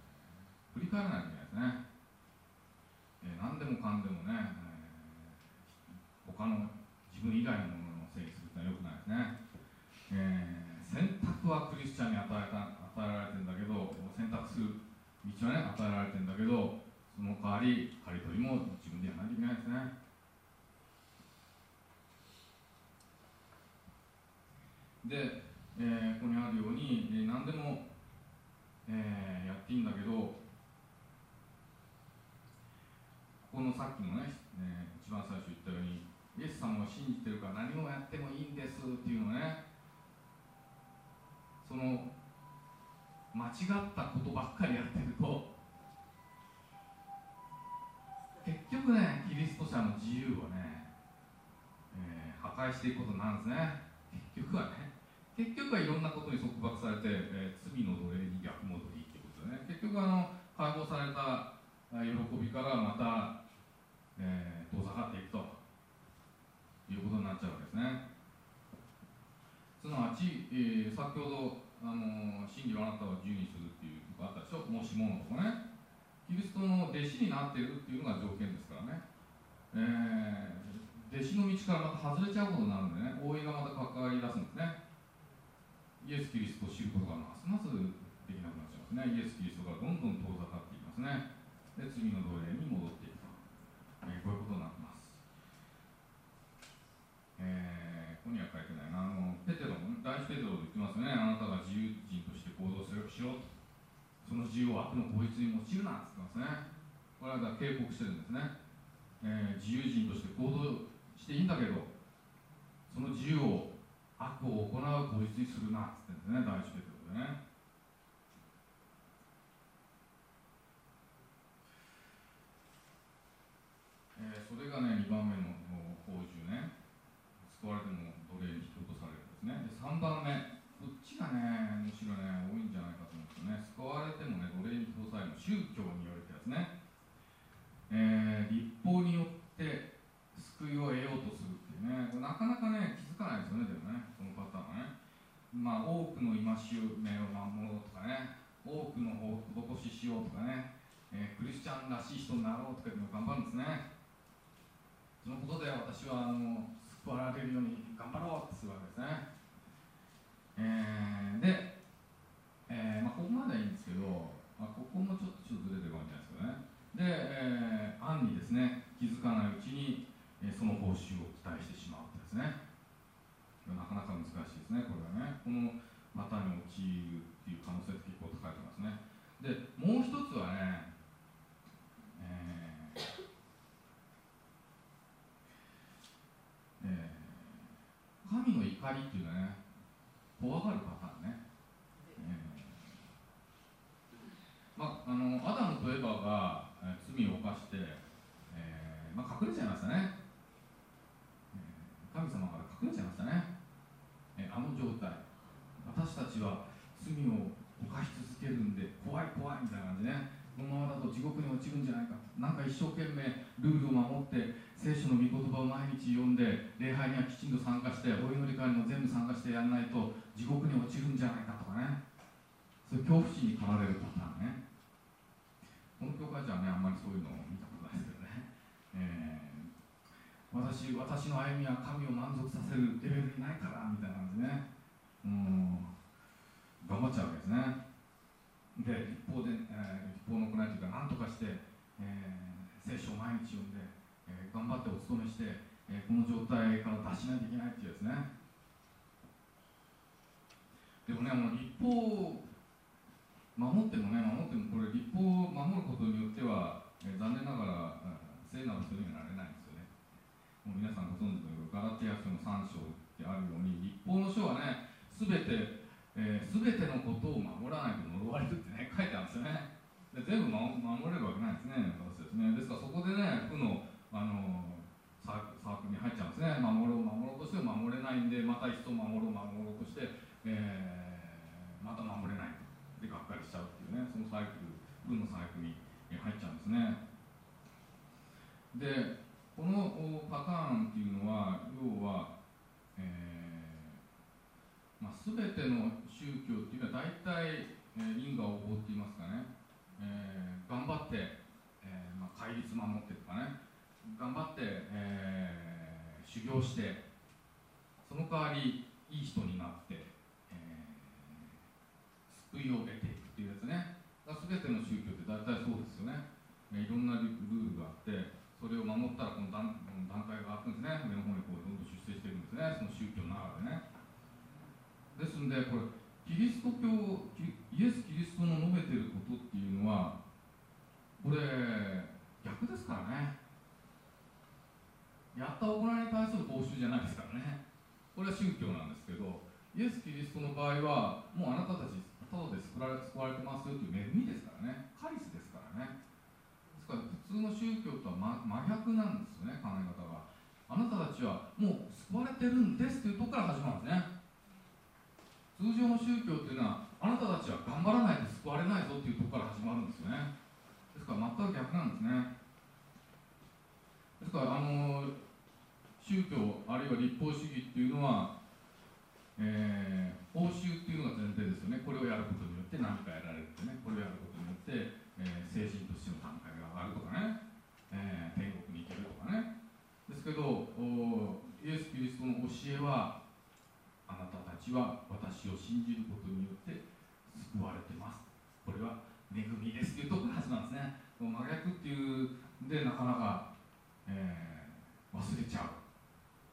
振り返らないといけないですね、えー何でもかんでもね、えー他の自分以外のもののせいにするってのはよくないですね、えー選択はクリスチャンに与えた与えられてんだけど選択する道はね与えられてんだけどその代わり刈り取りも自分でやらないといけないですね。で、えーここにあるように、えー何でも、えーやっていいんだけどここのさっきのね、えー一番最初言ったようにイエス様を信じてるから何をやってもいいんですっていうのねその間違ったことばっかりやってると結局ねキリスト者の自由をね、えー破壊していくことになるんですね。結局はね。結局はいろんなことに束縛されて、えー罪の奴隷に逆戻りってことですね。結局あの解放された喜びからまた、えー遠ざかっていくと。いうことになっちゃうわけですね。すなわち、えー先ほどあの真理はあなたを自由にするっていうとこあったでしょ？もしものとかね。キリストの弟子になっているっていうのが条件ですからね、えー弟子の道からまた外れちゃうことになるんでね。応援がまた関わり出すんですね。イエス・キリストを知ることがますますできなくなっちゃいますね。イエス・キリストからどんどん遠ざかっていきますね。で罪の奴隷に戻っていくと、えーこういうことになってます。えーここには書いてないな。あのペテロも第一ペテロで言ってますね。あなたが自由人として行動するしろとその自由を悪の法律に用いるなって言ってますね。これは警告してるんですね、えー自由人として行動していいんだけどその自由を悪を行う法律にするなって言ってるんですね第一ペテロでねえーそれがね2番目の報酬ね救われても奴隷に引き落とされるんですねで3番目こっちがねむしろね多いんじゃないかと思うんですよね救われてもね奴隷に引き落とされるの宗教によるってやつね、えー立法によって救いを得ようとするっていうねこれなかなかね気づかないですよねでもねこの方はねまあ多くの戒めを守ろうとかね多くの施ししようとかね、えークリスチャンらしい人になろうとかいうのを頑張るんですねそのことで私はあの救われるように頑張ろうってするわけですね。えーで、えーまあ、ここまではいいんですけど、まあ、ここもちょっとちょっとずれてるわけじゃないですかね。で、えー暗にですね、気づかないうちに、えーその報酬を期待してしまうってですね。なかなか難しいですね、これはね。このパターンに陥るっていう可能性って結構高いと思いますね。で、もう一つはね、えーえー神の怒りっていうのはね怖がるパターンね、えーまあ、あのアダムとエバが、えー罪を犯して、えーまあ、隠れちゃいましたね、えー神様から隠れちゃいましたね、えーあの状態私ちは罪を犯し続けるんで怖い怖いみたいな感じね。このままだと地獄に落ちるんじゃないか。なんか一生懸命ルールを守って聖書の御言葉を毎日読んで礼拝にはきちんと参加してお祈り会にも全部参加してやらないと地獄に落ちるんじゃないかとかね。そういう恐怖心に駆られるパターンね。この教会じゃねあんまりそういうのを見たことないですけどね、えー私私の歩みは神を満足させるレベルにないからみたいな感じでね。うん。頑張っちゃうわけですね。で一方で、えー一方の行いというか何とかして、えー聖書を毎日読んで、えー頑張ってお勤めして、えーこの状態から脱しないといけないっていうですね。でもねもう立法を守ってもね守ってもこれ立法を守ることによっては、えー残念ながら、うん聖なる人にはなれないんですよね。もう皆さんご存知のようにガラティア書の3章ってあるように立法の書はね全てえー、全てのことを守らないと呪われるってね書いてあるんですよね。で全部守れるわけないですねですね。ですからそこでね負のあのサーサークルに入っちゃうんですね。守ろう守ろうとしても守れないんでまた一層守ろう守ろうとして、えーまた守れないとでがっかりしちゃうっていうねそのサイクル負のサイクルに入っちゃうんですね。で、このパターンっていうのは要は、全ての宗教っていうのは大体、えー、因果応報って言いますかね、えー頑張って、えーまあ、戒律守ってとかね。頑張って、えー修行してその代わりいい人になって、えー救いを得ていくっていうやつね。が全ての宗教って大体そうですよね、えーいろんなルールがあってそれを守ったらこの段この段階があるんですね。上の方にこうどんどん出世してるんですね。その宗教ならでね。ですんでこれキリスト教イエス・キリストの述べてることっていうのはこれ逆ですからね。やった行いに対する報酬じゃないですからね。これは宗教なんですけどイエス・キリストの場合はもうあなたたちただで救われ救われてますよという恵みですからね。カリスですからね。ですから普通の宗教とは真真逆なんですよね考え方が。あなたたちはもう救われてるんですというところから始まるんですね。通常の宗教っていうのはあなたたちは頑張らないと救われないぞっていうところから始まるんですよね。ですから全く逆なんですね。ですからあの宗教あるいは立法主義っていうのは、えー報酬っていうのが前提ですよね。これをやることによって何かやられるってねこれをやることによって、えー精神としての段階が上がるとかね、えー天国に行けるとかね。ですけどイエス・キリストの教えはなたたちは私を信じることによって救われてます。これは恵みですっていうところから始まるんですね。真逆っていうでなかなか、えー忘れちゃう。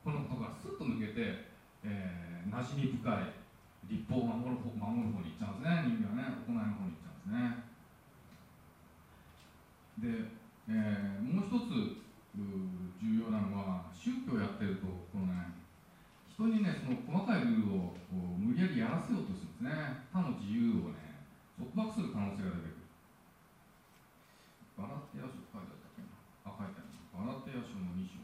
このことがスッと抜けて、えー、馴染み深い立法を守る方守る方に行っちゃうんですね。人間はね行いの方に行っちゃうんですね。で、えーもう一つう重要なのは宗教をやってるとこのね人にねその細かいルールをこう無理やりやらせようとするんですね。他の自由をね束縛する可能性が出てくるバラテヤ書書いてあったっけな。あ書いてあるバラテヤ書の2章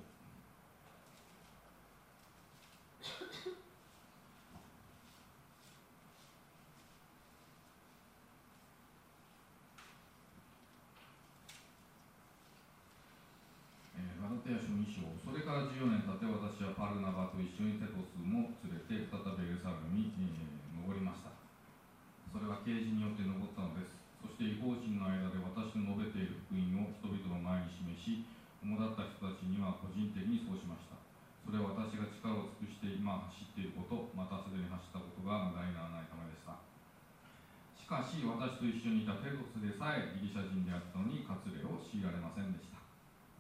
えーガラテヤ書2章それから14年経って私はパルナバと一緒にテトスも連れて再びエルサレムに、えー登りましたそれは啓示によって登ったのです。そして違法人の間で私の述べている福音を人々の前に示し主だった人たちには個人的にそうしました。それは私が力を尽くして今走っていることまたすでに走ったことが無駄にならないためでした。しかし私と一緒にいたテロスでさえギリシャ人であったのに割礼を強いられませんでした。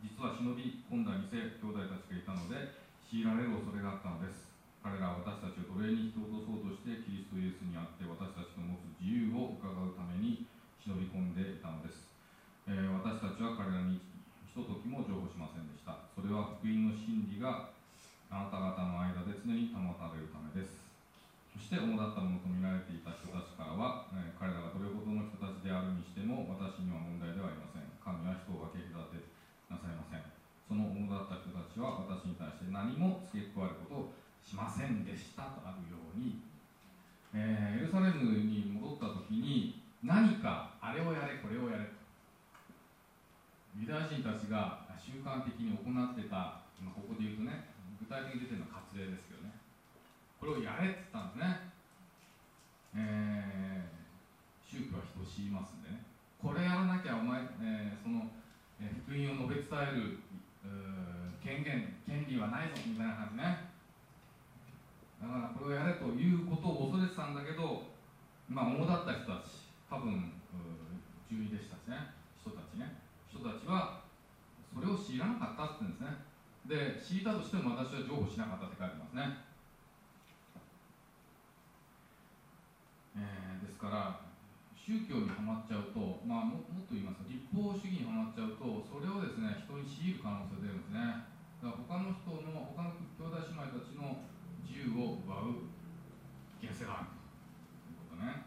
実は忍び込んだ偽兄弟たちがいたので強いられる恐れがあったのです。彼らは私たちを奴隷に引き落とそうとしてキリストイエスにあって私たちの持つ自由を伺うために忍び込んでいたのです、えー私たちは彼らにひとときも譲歩しませんでした。それは福音の真理があなた方の間で常に保たれるためです。そして主だったものと見られていた人たちからは、えー彼らがどれほどの人たちであるにしても私には問題ではありません。神は人を分け隔てなさいません。その主だった人たちは私に対して何も付け加えることをしませんでしたとあるように、えーエルサレムに戻った時に何かあれをやれこれをやれユダヤ人たちが習慣的に行ってた、ま、ここで言うとね具体的に出てるのは割礼ですけどね。これをやれって言ったんですね、えー宗教は人を強いますんでね。これやらなきゃお前、えーその、えー福音を述べ伝える権限権利はないぞみたいな感じね。だからこれをやれということを恐れてたんだけどまあ主だった人たち多分う注意でしたしね人たちね。人たちはそれを知らなかったって言うんですね。で知いたとしても私は譲歩しなかったって書いてますね、えーですから宗教にはまっちゃうと、まあ、ももっと言いますと立法主義にはまっちゃうとそれをですね人に強いる可能性が出るんですね。だから他の人の他の兄弟姉妹たちの由を奪うゲセランということね。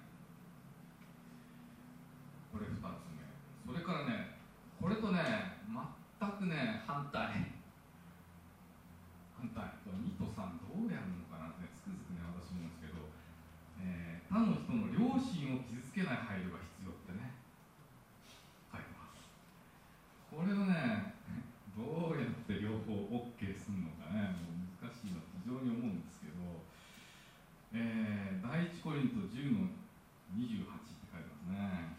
これ2つ目。それからねこれとね全くね反対。反対。と2と3どうやるのかなって、つくづくね私思うんですけど、えー、他の人の良心を傷つけない配慮が必要ってね。書いてます。これをね どうやって両方 OK するのかね。難しいな非常に思うんえー、第一コリント10の28って書いてますね。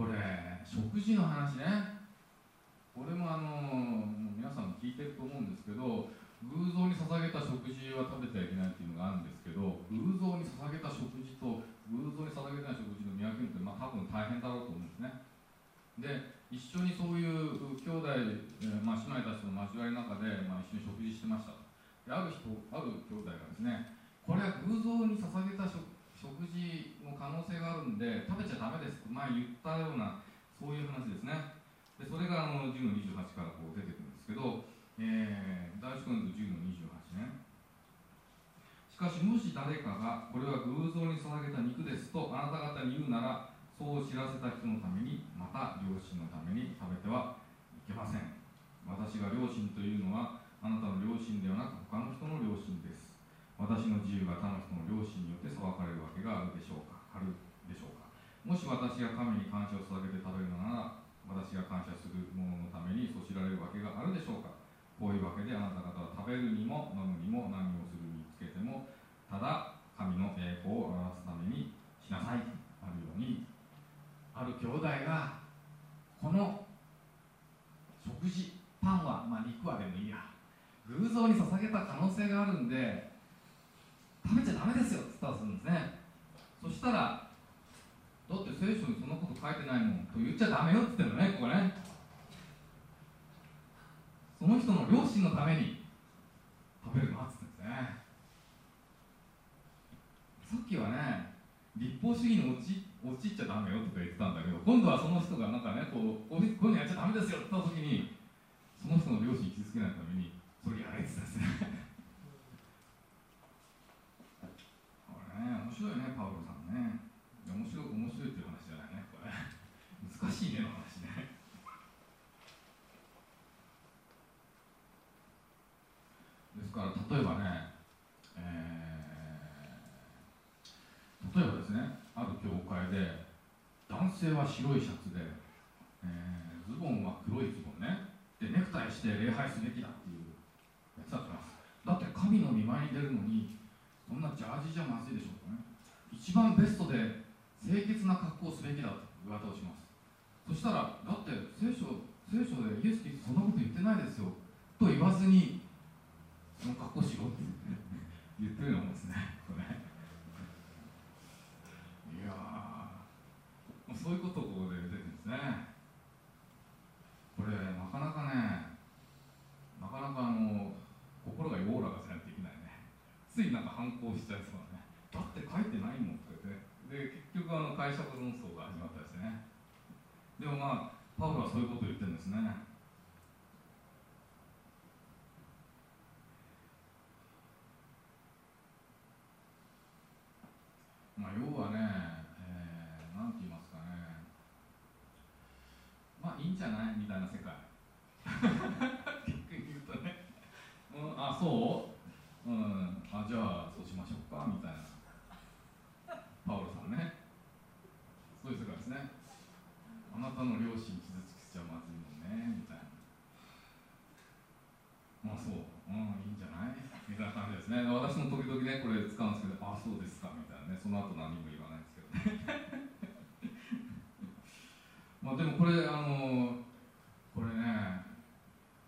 これ食事の話ねこれもあの皆さん聞いてると思うんですけど偶像に捧げた食事は食べちゃいけないっていうのがあるんですけど偶像に捧げた食事と偶像に捧げた食事の見分けって、まあ、多分大変だろうと思うんですねで一緒にそういう兄弟、えーまあ、姉妹たちの交わりの中で、まあ、一緒に食事してましたである人ある兄弟がですねこれは偶像に捧げた食食事の可能性があるんで食べちゃダメですって前言ったようなそういう話ですね。でそれがあの10の28からこう出てくるんですけど、えー、第一コリント10の28ね。しかしもし誰かがこれは偶像に捧げた肉ですとあなた方に言うならそう知らせた人のためにまた両親のために食べてはいけません。私が両親というのはあなたの両親ではなく他の人の両親です。私の自由が他の人の両親によって裁かれるわけがあるでしょうか。あるでしょうか。もし私が神に感謝を捧げて食べるのなら私が感謝するものためにそしられるわけがあるでしょうか。こういうわけであなた方は食べるにも飲むにも何をするにつけてもただ神の栄光を表すためにしなさい。あるようにる兄弟がこの食事パンは、まあ、肉はでもいいや。偶像に捧げた可能性があるんで食べちゃダメですよって言ったとするんですね。そしたらだって聖書にそんなこと書いてないもんと言っちゃダメよって言ってるのねここね。その人の両親のために食べるなって言ってるんですね。さっきはね立法主義に陥っ陥っちゃダメよとか言ってたんだけど今度はその人がなんかねこうこういうのやっちゃダメですよって言った時にその人の両親傷つけないためにそれやれって言ったんですね。これね面白いねパウロさんね。面白い面白いっていう話じゃないねこれ。難しいねの話ね。ですから例えばね、えー例えばですねで男性は白いシャツで、えーズボンは黒いズボンね。でネクタイして礼拝すべきだっていうやつだってます。だって神の見舞いに出るのにそんなジャージじゃまずいでしょうかね。一番ベストで清潔な格好をすべきだと言われたとします。そしたらだって聖書聖書でイエス・キリストそんなこと言ってないですよ。と言わずにその格好しろって言ってるようなもんですね。これいやーもうそういうことをここで出てるんですね。これなかなかねなかなかあの心がおおらかじゃないとできないね。ついなんか反抗しちゃいそうだね。だって書いてないもんって言ってで結局あの解釈論争が始まったですね。でもまあパウロはそういうことを言ってるんですね。まあ要はね、えー、なんて言いますかねまあいいんじゃない？みたいな世界。逆に言うとね、うん、あそう？うん。あじゃあそうしましょうか？みたいな。パウロさんね。そういう世界ですね。あなたの両親傷つけちゃまずいもんねみたいな。まあそう。うんいいんじゃない？みたいな感じですね。私も時々ねこれ使うんですけどあそうですか？みたいなね。その後何も言わないですけどね。まあでもこれあのこれね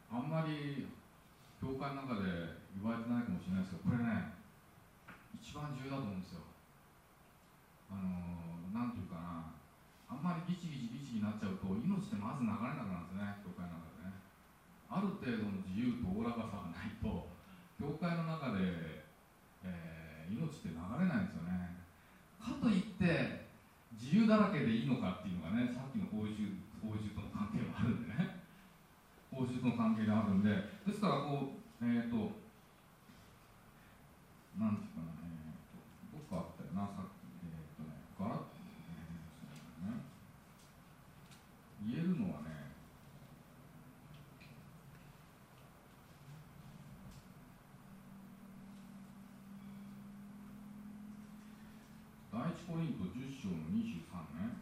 あんまり教会の中で言われてないかもしれないですけどこれね一番重要だと思うんですよ。あのなんていうかな。あんまりギチギチギチになっちゃうと命ってまず流れなくなるんですね教会の中でね。ある程度の自由とおおらかさがないと教会の中で、えー命って流れないんですよね。かといって自由だらけでいいのかっていうのがねさっきの報酬報酬との関係もあるんでね。報酬との関係があるんで。ですからこうえっ、となんていうかなえっ、とどっかあったよなさっきえっ、とねガラッと言えるのはね第一コリント10章の23ね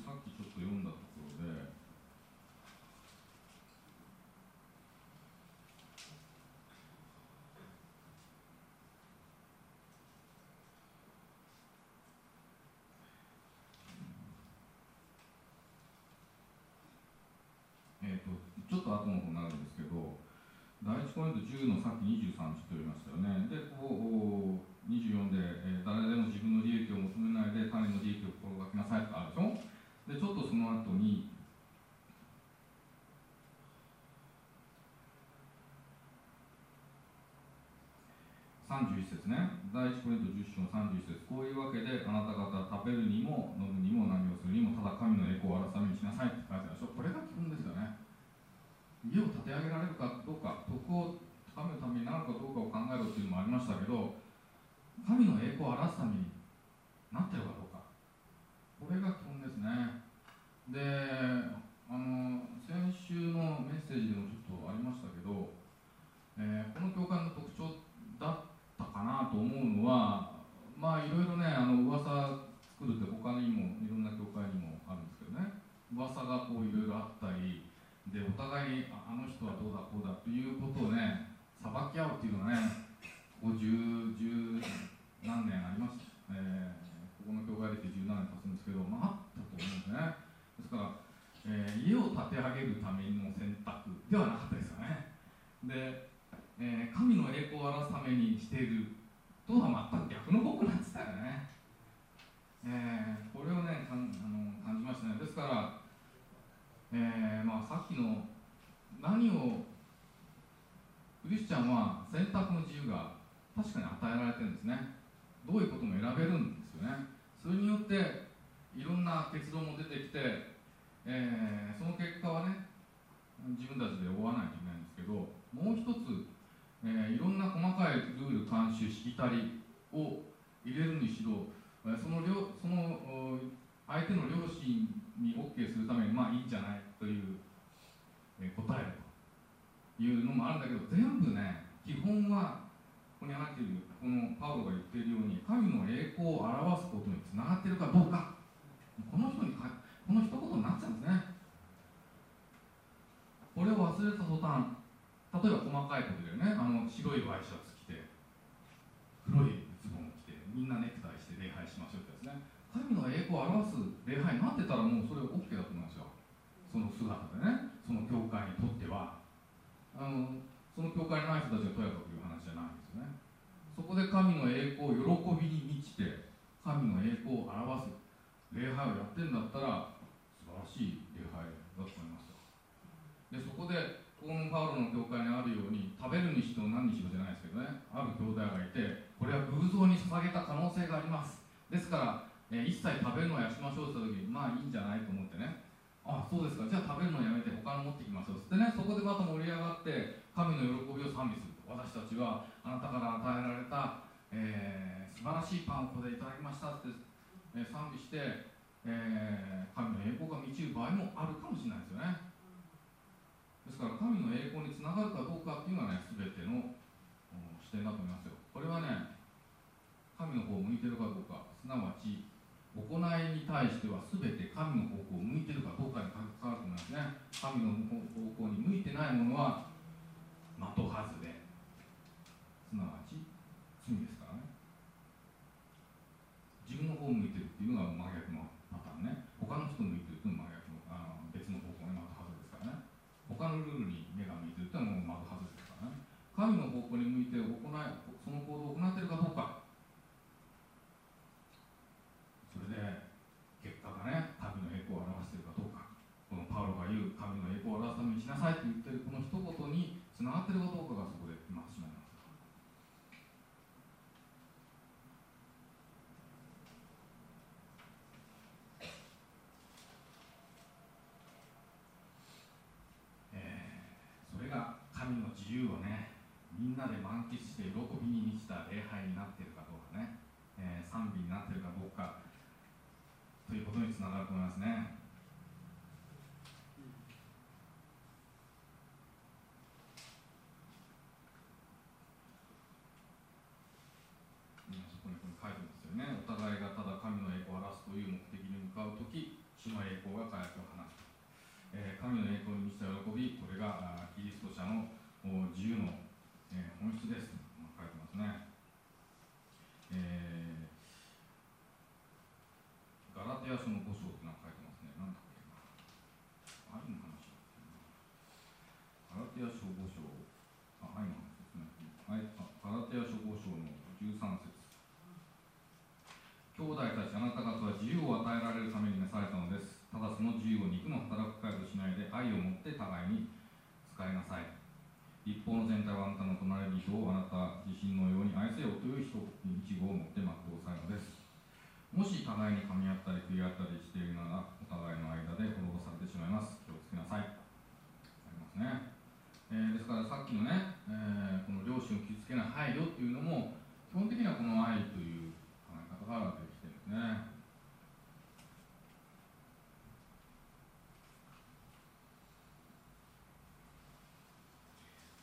さっきちょっと読んだところでえー、とちょっと後の方になるんですけど第一コリント10のさっき23ちょっと読みましたよね。でこう24で、えー誰でも自分の利益を求めないで他人の利益を心がけなさいとかあるでしょ？でちょっとその後に31節ね。第一コリント10章の31節。こういうわけであなた方食べるにも飲むにも何をするにもただ神の栄光を荒らすためにしなさいって書いてあるでしょ。これが基本ですよね。家を建て上げられるかどうか徳を高めるためになるかどうかを考えろっていうのもありましたけど神の栄光を荒らすためになってるかどうか。これがね。であの先週のメッセージでもちょっとありましたけど、えー、この教会の特徴だったかなと思うのはまあいろいろねあの噂作るって他にもいろんな教会にもあるんですけどね。噂がこういろいろあったりでお互いにあの人はどうだこうだということをね裁き合うっていうのはねここのその教会にない人たちがとやかく言う話じゃないんですよね。そこで神の栄光を喜びに満ちて神の栄光を表す礼拝をやってんだったら素晴らしい礼拝だと思いますでそこでここのパウロの教会にあるように食べるにしろ何にしろじゃないですけどね。ある兄弟がいてこれは偶像に捧げた可能性があります。ですから、えー一切食べるのをやしましょうって言った時にまあいいんじゃないと思ってね。あそうですか。じゃあ食べるのやめて他の持ってきましょう。ってねそこでまた盛り上がって神の喜びを賛美する私たちはあなたから与えられた、えー素晴らしいパンをここでいただきましたって、えー賛美して、えー神の栄光が満ちる場合もあるかもしれないですよね。ですから神の栄光につながるかどうかっていうのはね全ての視点だと思いますよ。これはね神の方を向いてるかどうかすなわち行いに対しては全て神の方向を向いてるかどうかに関わると思いますね。神の方向に向いてないものは的外れ。すなわち罪ですからね。自分の方を向いてるっていうのが真逆のパターンね。他の人を向いてるっていうのは真逆のあの別の方向に的外れですからね。他のルールに目が向いてるっていうのはもう的外れですからね。神の方向に向いて行いその行動を行っているかどうかそれで結果がね神の栄光を表しているかどうかこのパウロが言う神の栄光を表すためにしなさいと言っているこの一言につながっているかどうかがそこで決まってしまいます。えーそれが神の自由をねみんなで満喫して喜びに満ちた礼拝になっているかどうかね、えー賛美になっているかどうかということにつながると思いますね。今そこにここに書いてます体。がただ神の栄光を表すという目的に向かうとき、主の栄光が輝きを放つ。え神の栄光に満ちた喜び、これがキリスト者の自由の、え本質です。と書いてますね。えーガラテヤ書の5章ってなんか書いてますね。なんだっけな。愛の話だっけな。弟たちあなた方は自由を与えられるために召されたのです。ただその自由を肉の働く会としないで愛を持って互いに使いなさい。立法の全体はあなたの隣人をあなた自身のように愛せよという一一語を持って全うされるのです。もし互いに噛み合ったり食い合ったりしているならお互いの間で滅ぼされてしまいます。気をつけなさい。ありますね、えーですからさっきのね、えーこの両親を傷つけない配慮っていうのも基本的にはこの愛という考え方からできてるんですね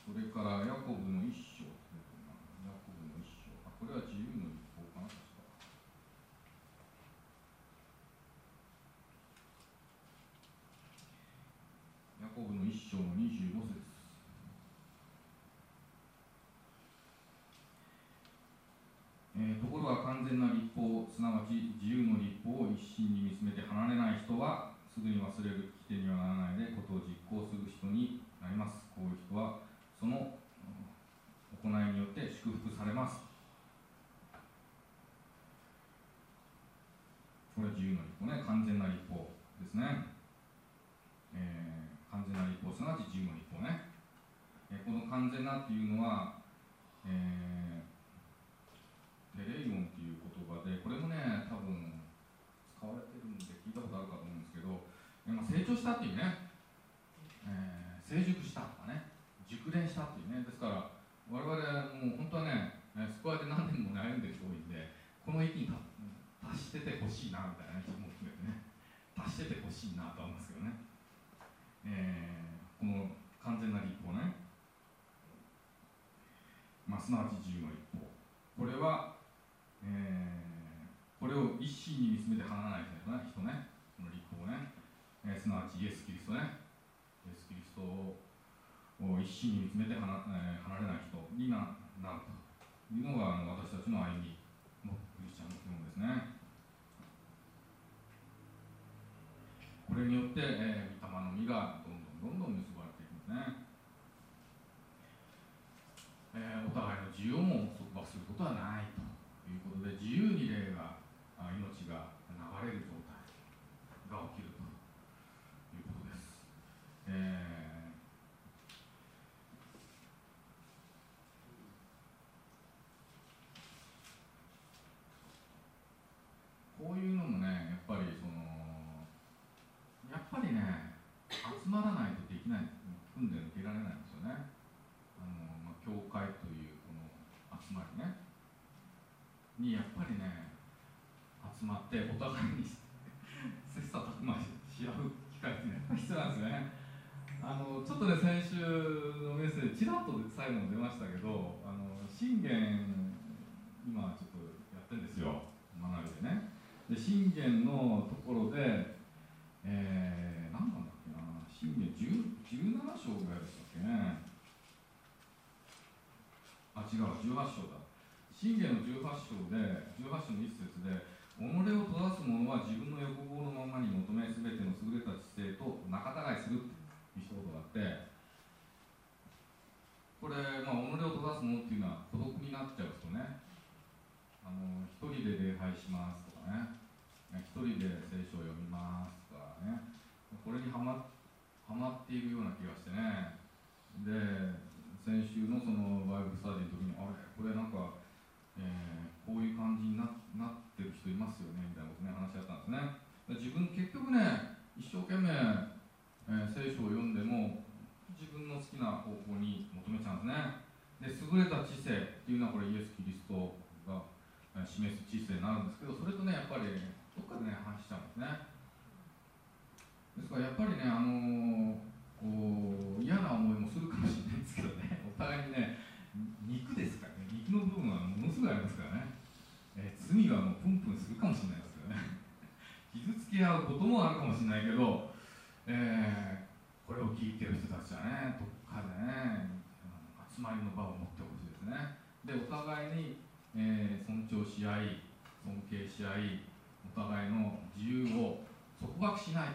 それからヤコブの一章ヤコブの一章あこれは自由の一方かな確かヤコブの一章の25節えーところが完全な立法すなわち自由の立法を一心に見つめて離れない人はすぐに忘れる規定にはならないでことを実行する人になります。こういう人はその行いによって祝福されます。これ自由の立法ね。完全な立法ですね、えー完全な立法すなわち自由の立法ね、えーこの完全なっていうのは、えーテレイオンっていう言葉でこれもね多分使われてるんで聞いたことあるかと思うんですけど、えーまあ、成長したっていうね、えー成熟したとかね熟練したっていうねですから我々もう本当はねえースコアで何年も悩んでる人多いんでこの域に達達しててほしいなみたいな人も含めてね達しててほしいなとは思うんですけどね、えーこの完全な立法ね、まあ、すなわち自由の立法これはえーこれを一心に見つめて離らない人ね、人ねこの立法ね、えーすなわちイエス・キリストね、イエス・キリストを一心に見つめて離,、えー離れない人にななるというのがあの私たちの歩みのクリスチャンの基本ですね。これによって、えー、御霊の実がどんどんどんどん結ばれていくんですね。えーお互いの自由をも束縛することはないということで自由に霊があ命が流れる状態が起きるということです。えーこういうのもねやっぱりそのやっぱりね集まらないとできない組んで抜けられないんですよね。あのまあ、教会というこの集まりねにやっぱりね集まってお互いに切磋琢磨し合う機会ってやっぱ必要なんですね。あのちょっとね先週のメッセージちらっと最後に出ましたけどあの信玄今ちょっとやってるんですよ学びでね。で信玄のところでえー、何なんだっけな信玄10 17章ぐらいでしたっけね。あ違う18章だ。信玄の18章で18章の一節で己を閉ざす者は自分の欲望のままに求めすべての優れた知性と仲違いするっていう一言があってこれ、まあ、己を閉ざす者っていうのは孤独になっちゃう人ね。あの一人で礼拝しますとかね。一人で聖書を読みますとかね。これにはまはまっているような気がしてね。で先週のそのバイブルスタディの時にあれ？これなんか、えーこういう感じにななってる人いますよねみたいなことね話し合ったんですね。自分結局ね一生懸命、えー聖書を読んでも自分の好きな方向に求めちゃうんですね。で優れた知性っていうのはこれイエス・キリストが示す知性になるんですけどそれとねやっぱりどっかでね反しちゃうんですね。ですからやっぱりねあのーこう嫌な思いもするかもしれないですけどね。お互いにね肉ですからね。肉の部分はものすごいありますからね、罪はもうプンプンするかもしれないですけどね。傷つけ合うこともあるかもしれないけど、えーこれを聞いてる人たちはねどっかでね集まりの場を持ってほしいですね。でお互いに、えー尊重し合い尊敬し合いお互いの自由を束縛しない。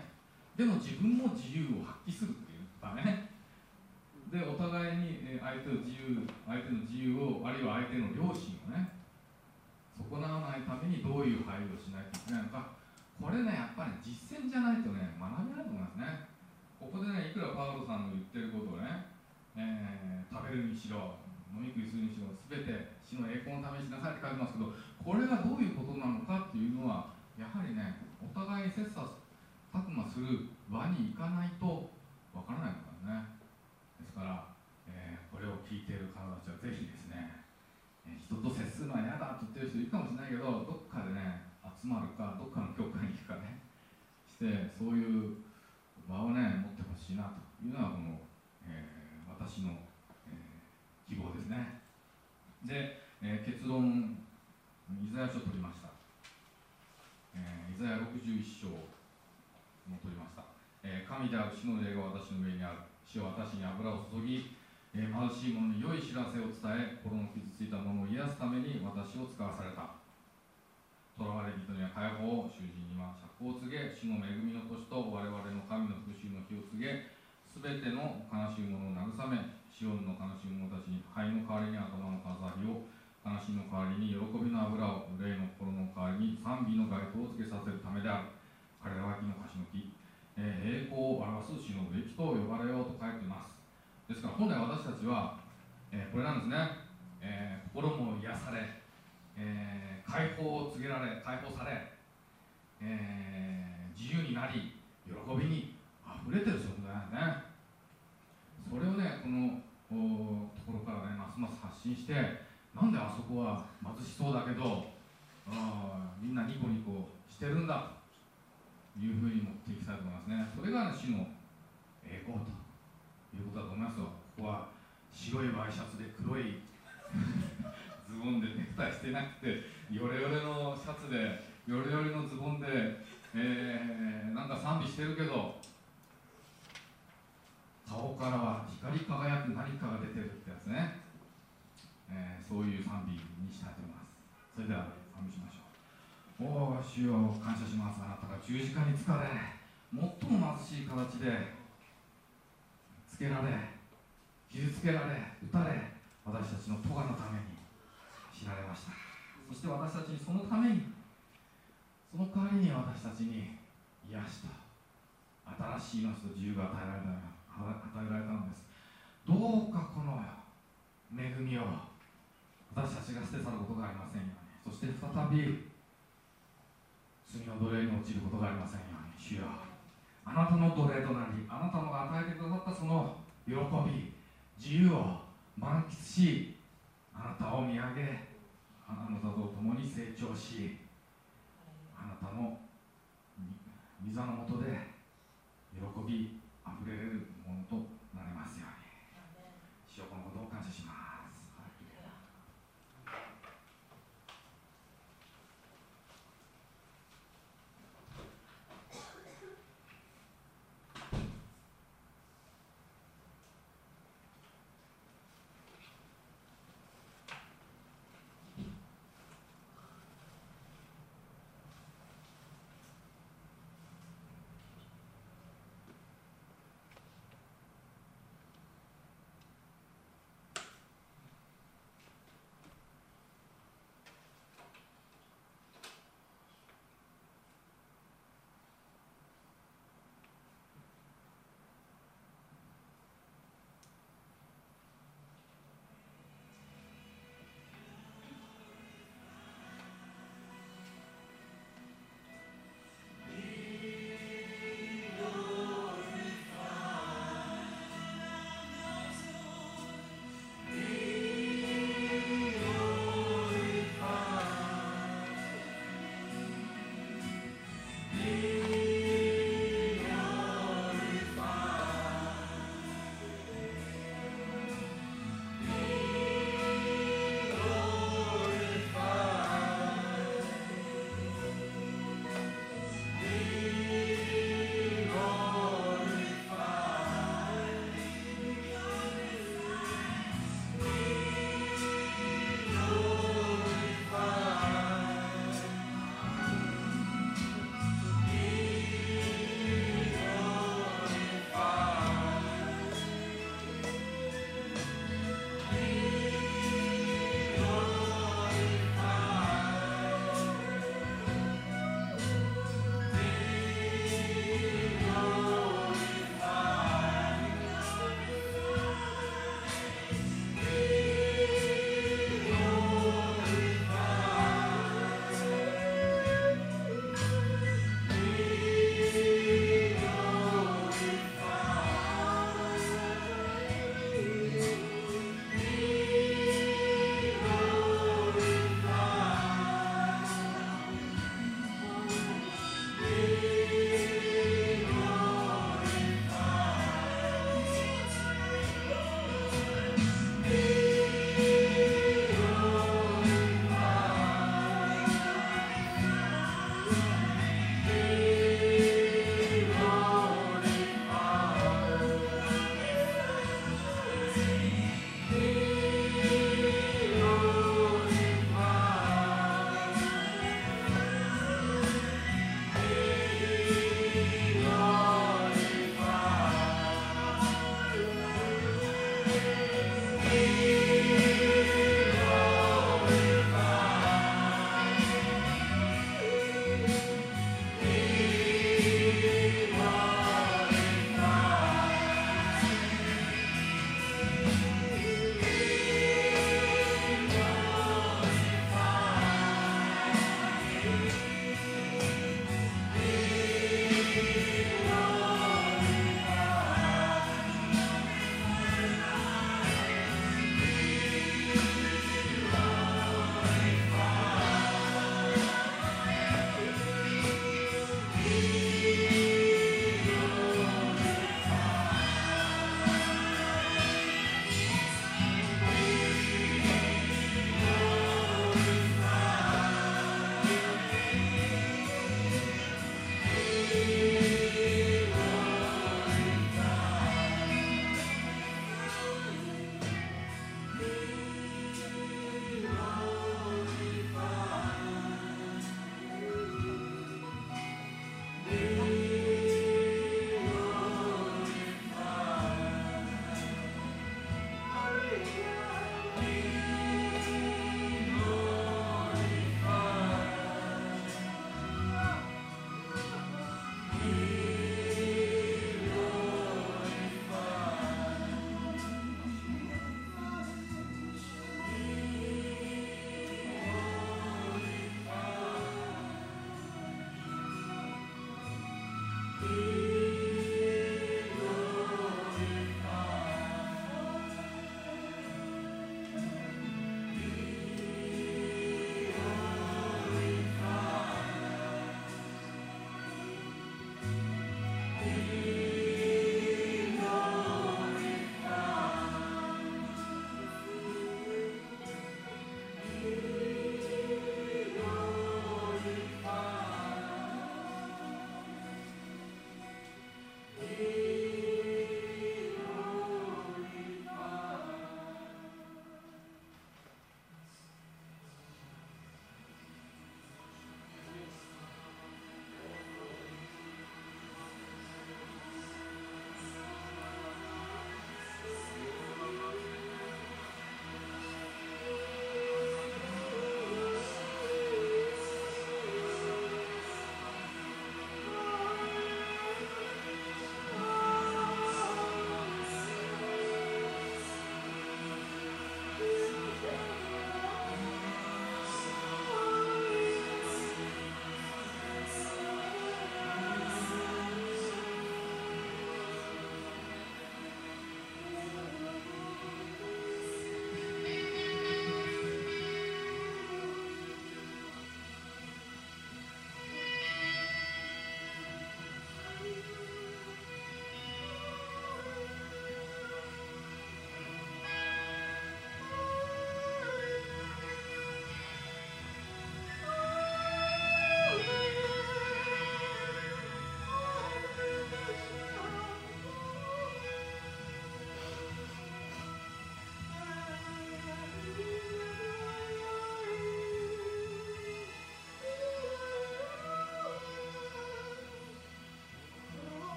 でも自分も自由を発揮するっていうかね。でお互いに相手の自由相手の自由をあるいは相手の良心をね束行わないためにどういう配慮をしないといけないのか。これねやっぱり実践じゃないとね学べないと思いますね。ここでねいくらパウロさんの言ってることをね、えー食べるにしろ飲み食いするにしろ全て死の栄光のためにしなさいって書いてますけどこれがどういうことなのかっていうのはやはりねお互い切磋琢磨する輪に行かないとわからないからね。ですから、えーこれを聞いている方たちはぜひです、人と接するのは嫌だって言ってる人いるかもしれないけどどっかでね集まるかどっかの教会に行くかねしてそういう場をね持ってほしいなというのはこの、えー私の、えー希望ですね。で、えー結論イザヤ書を取りました、えーイザヤ61章も取りました、えー神である主の霊が私の上にある。主は私に油を注ぎ、えー貧しい者に良い知らせを伝え心の傷ついた者を癒すために私を使わされた。囚われ人には解放を囚人には釈放を告げ主の恵みの年と我々の神の復讐の日を告げすべての悲しい者を慰めシオンの悲しい者たちに灰の代わりに頭の飾りを悲しみの代わりに喜びの油を霊の心の代わりに賛美の街灯をつけさせるためである。彼らは木の樫の木、えー栄光を表す死の歴と呼ばれようと書いています。ですから本来私たちは、えーこれなんですね、えー心も癒され、えー解放を告げられ解放され、えー自由になり喜びにあふれてる存在なんでね。それをねこのおところからねますます発信してなんであそこは貧しそうだけどあみんなニコニコしてるんだというふうに持っていきたいと思いますね。それが、ね、主の栄光と。いうことだと思いますよ。ここは白いワイシャツで黒い ズボンでネクタイしてなくてヨレヨレのシャツでヨレヨレのズボンで、えーなんか賛美してるけど顔からは光り輝く何かが出てるってやつね、えーそういう賛美にしたいと思います。それでは賛美しましょう。おお主よ感謝します。あなたが十字架に疲れ最も貧しい形でつけられ傷つけられ打たれ私たちの咎のために死なれました。そして私たちにそのためにその代わりに私たちに癒しと新しい命と自由が与えられた与えられたのです。どうかこの恵みを私たちが捨て去ることがありませんように。そして再び罪の奴隷に落ちることがありませんように。主よあなたの奴隷となりあなたの与えてくださったその喜び自由を満喫しあなたを見上げあなたと共に成長しあなたの御座のもとで喜びあふれる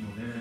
のね。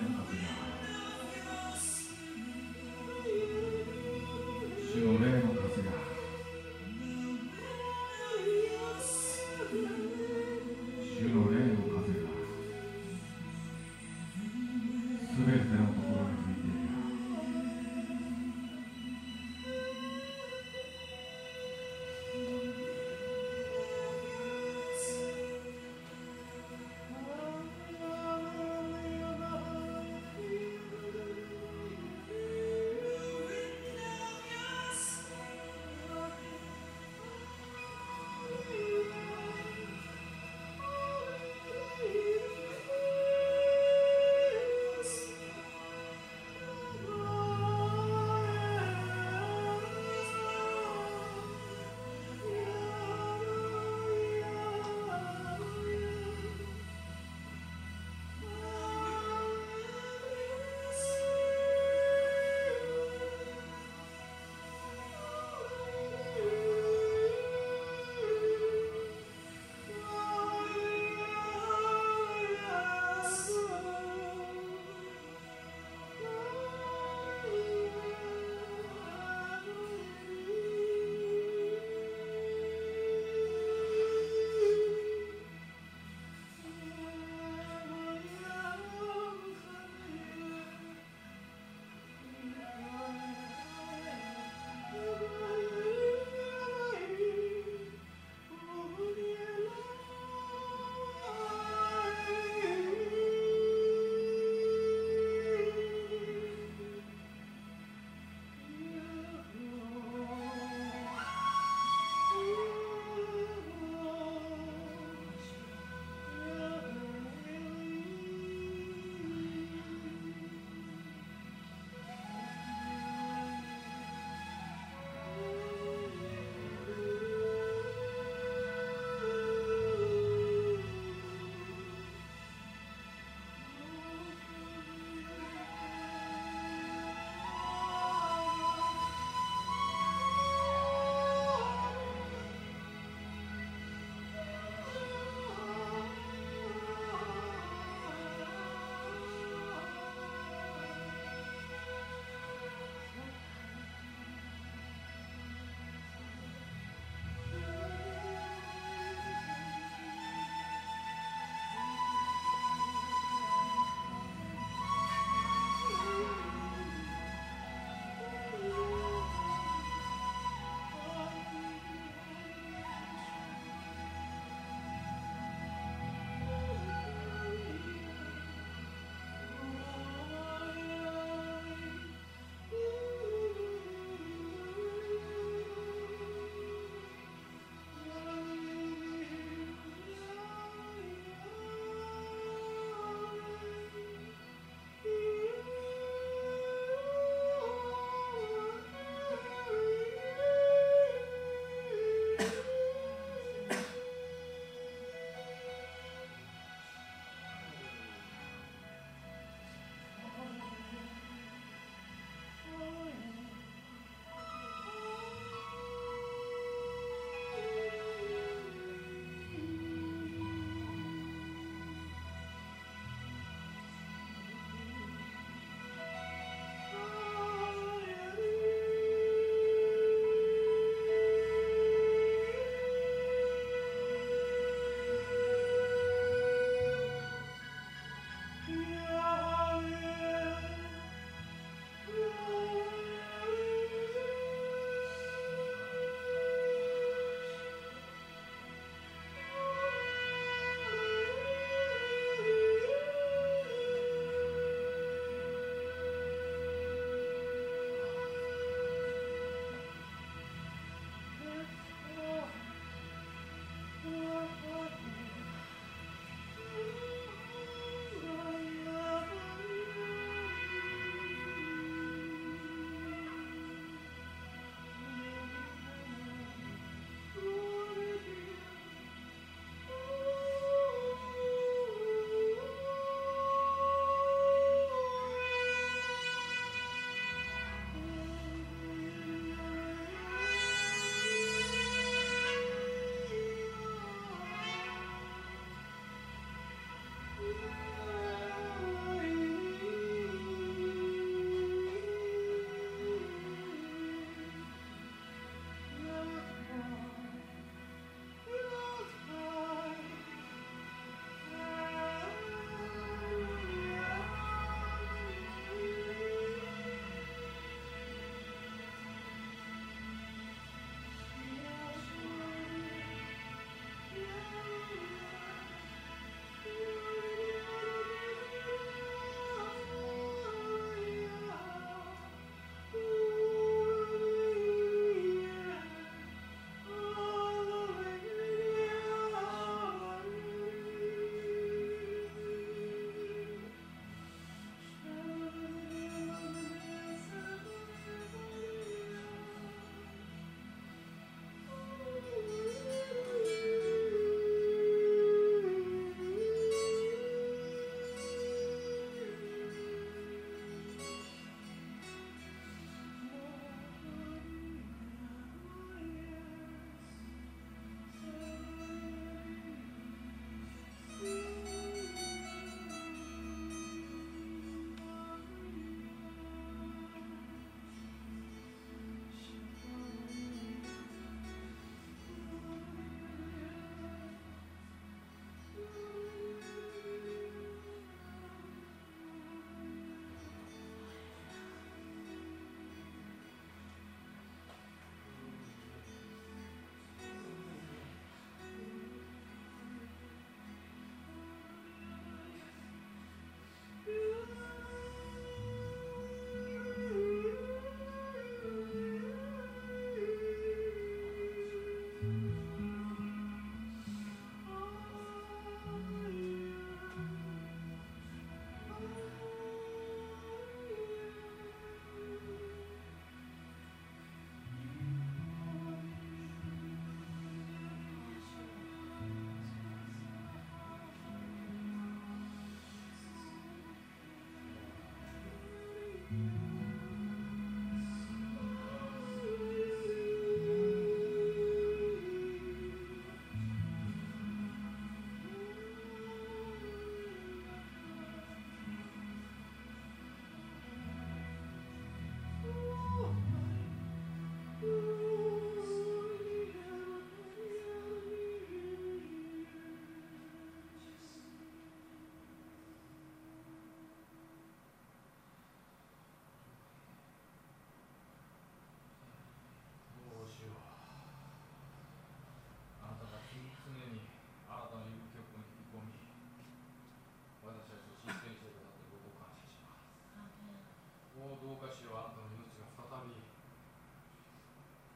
どうかしよあなたの命が再び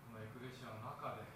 このエクレシアの中で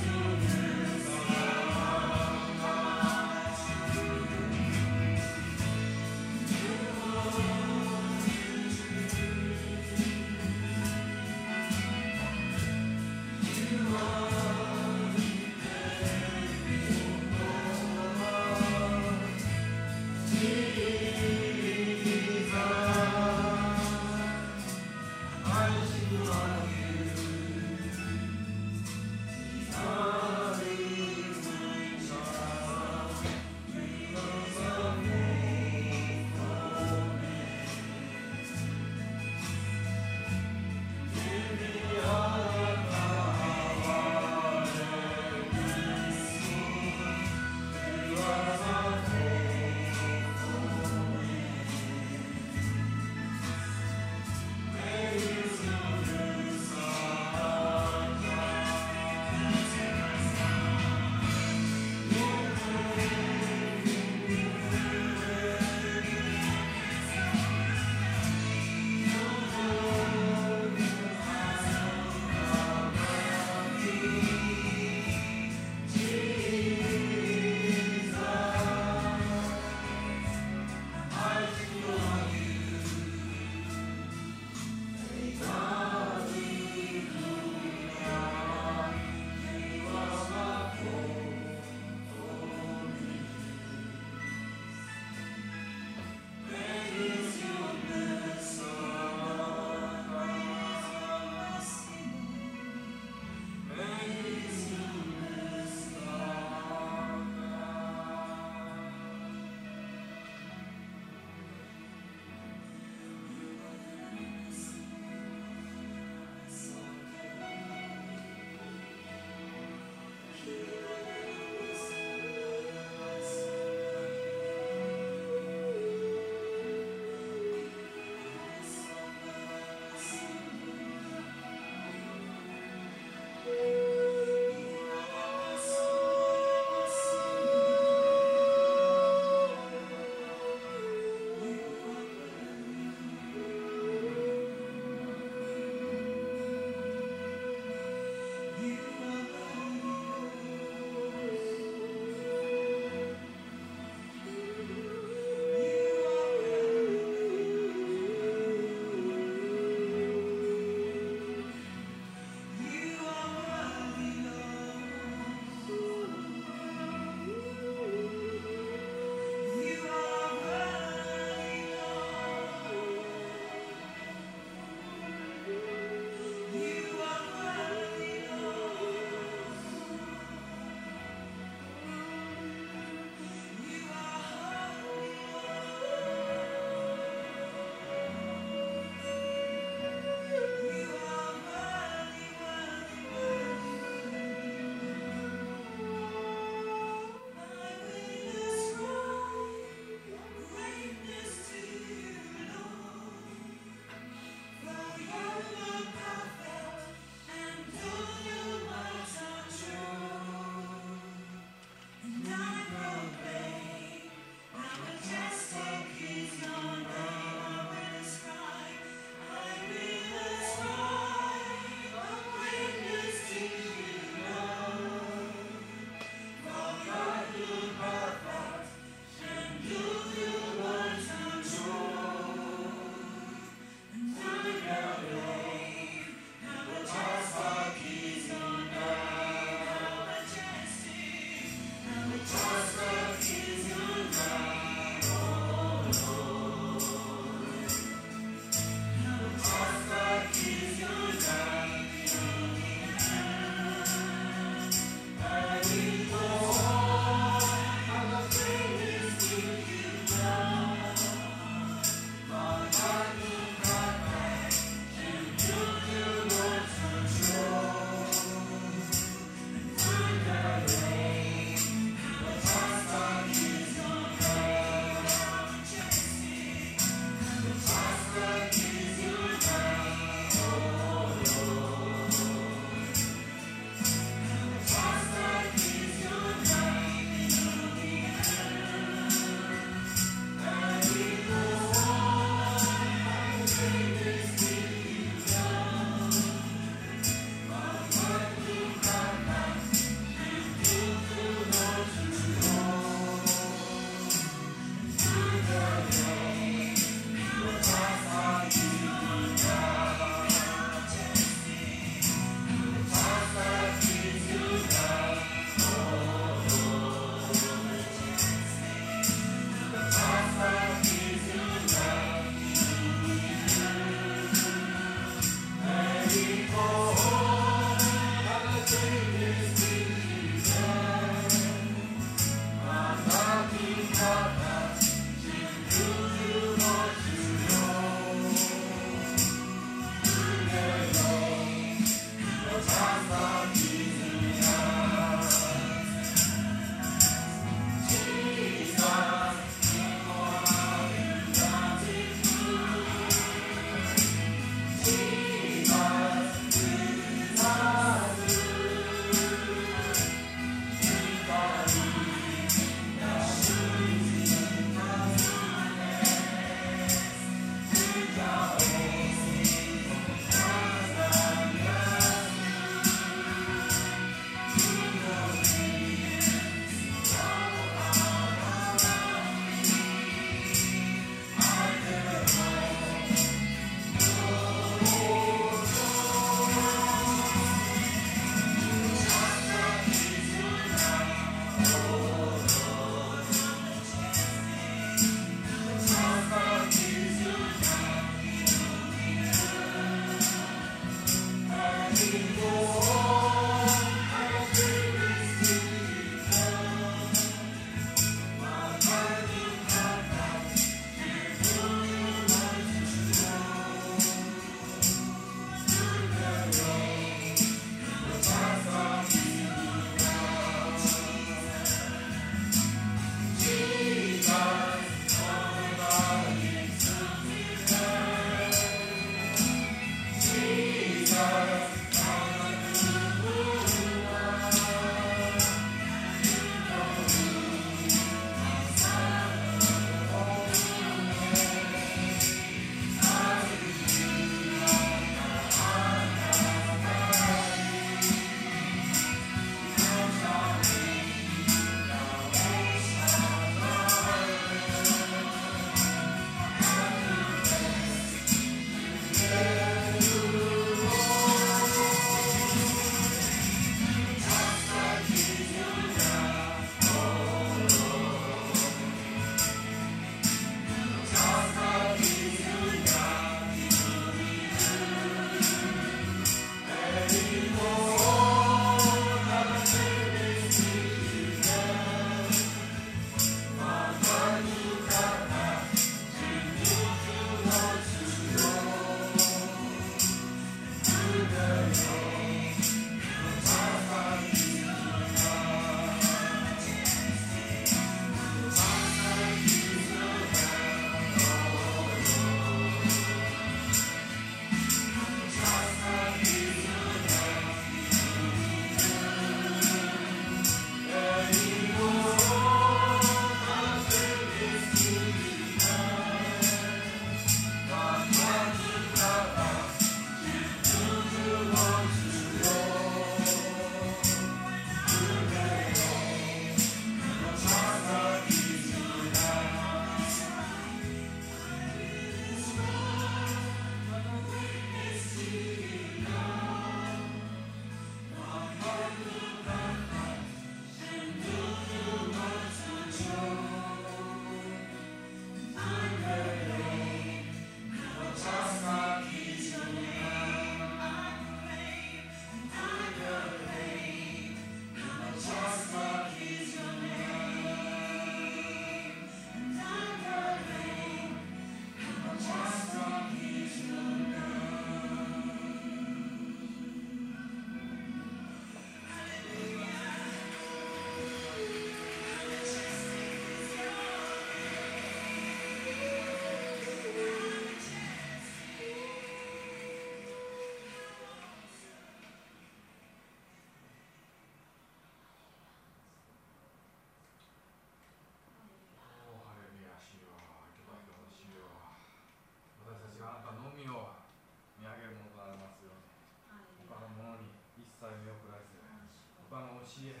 教え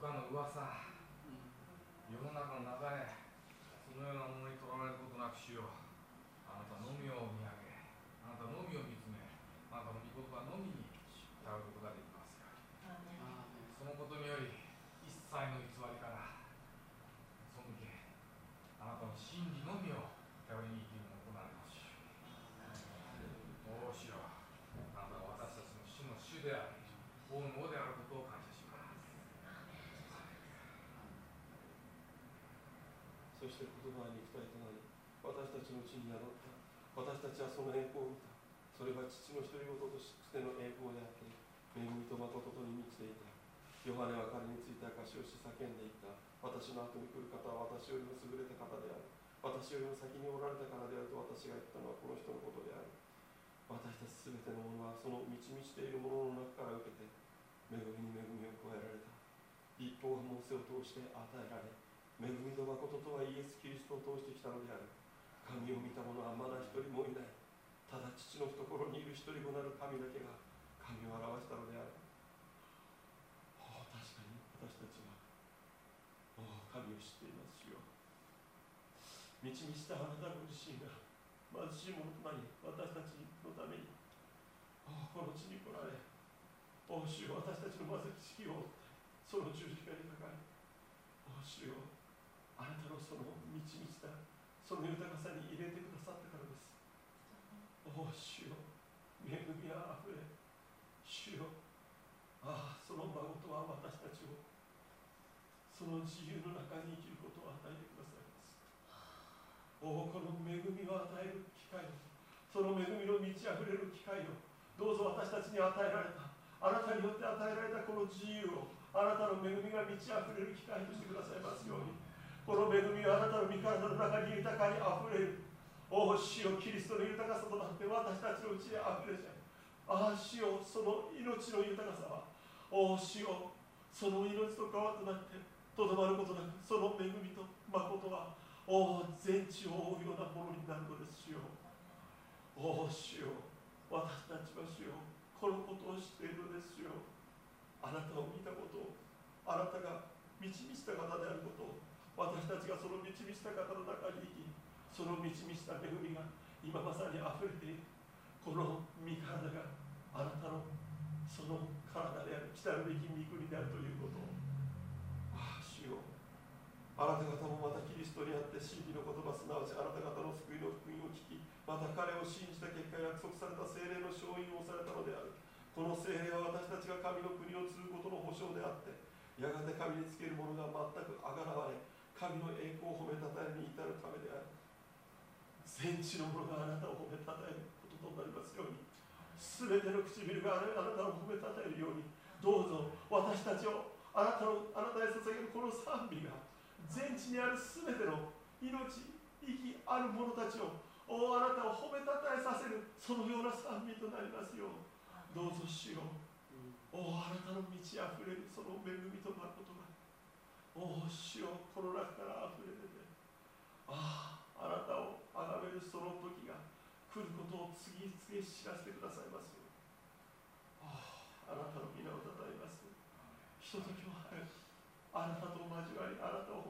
他の噂。として言葉は肉体となり私たちのうちに宿った。私たちはその栄光を見た。それは父の独り言としての栄光であって恵みと誠とに満ちていた。ヨハネは彼について証しをし叫んでいた。私の後に来る方は私よりも優れた方である。私よりも先におられたからであると私が言ったのはこの人のことである。私たちすべてのものはその満ち満ちているものの中から受けて恵みに恵みを加えられた。立法がモーセを通して与えられ恵みと誠とはイエス・キリストを通してきたのである。神を見た者はまだ一人もいない。ただ父の懐にいる一人子なる神だけが神を表したのである。確かに。私たちはおお神を知っていますよ。満ち満ちたあなたご自身が貧しいものとなり私たちのためにこの地に来られおお主よ私たちの貧しきをその十字架にかかりおお主よあなたのその満ち満ちたその豊かさに入れてくださったからです。おお主よ。恵みがあふれ。主よ。ああその孫とは私たちを。その自由の中に生きることを与えてくださいます。おおこの恵みを与える機会をその恵みの満ち溢れる機会をどうぞ私たちに与えられた。あなたによって与えられたこの自由を。あなたの恵みが満ち溢れる機会としてくださいますようにこの恵みはあなたの御体の中に豊かにあふれるおお主よキリストの豊かさとなって私たちのうちであふれちゃうああ主よその命の豊かさはおお主よその命と川となってとどまることなくその恵みと誠はおお全地を覆うようなものになるのですよ。おお主よ私たちは主よこのことを知っているのですよ。あなたを見たことをあなたが満ち満ちた方であることを私たちがその満ち満ちた方の中に生きその満ち満ちた恵みが今まさにあふれているこの身体があなたのその体である来たるべき御国であるということをああ主よあなた方もまたキリストにあって真理の言葉すなわちあなた方の救いの福音を聞きまた彼を信じた結果約束された精霊の勝因をされたのである。この精霊は私たちが神の国を継ぐことの保証であってやがて神につけるものが全くあがらわれ神の栄光を褒めたたえに至るためである。全地の者があなたを褒めたたえることとなりますように。全ての唇があなたを褒めたたえるように。どうぞ私たちをあなたのあなたへ捧げるこの賛美が全地にある全ての命息ある者たちをおあなたを褒めたたえさせるそのような賛美となりますよう。どうぞ主よ。おあなたの満ち溢れるその恵みと誠がお主よこの中から溢れ出てあああなたを崇めるその時が来ることを次々知らせてくださいますよ。あああなたの皆をたたえます。ひとときも早くあなたと交わりあなたを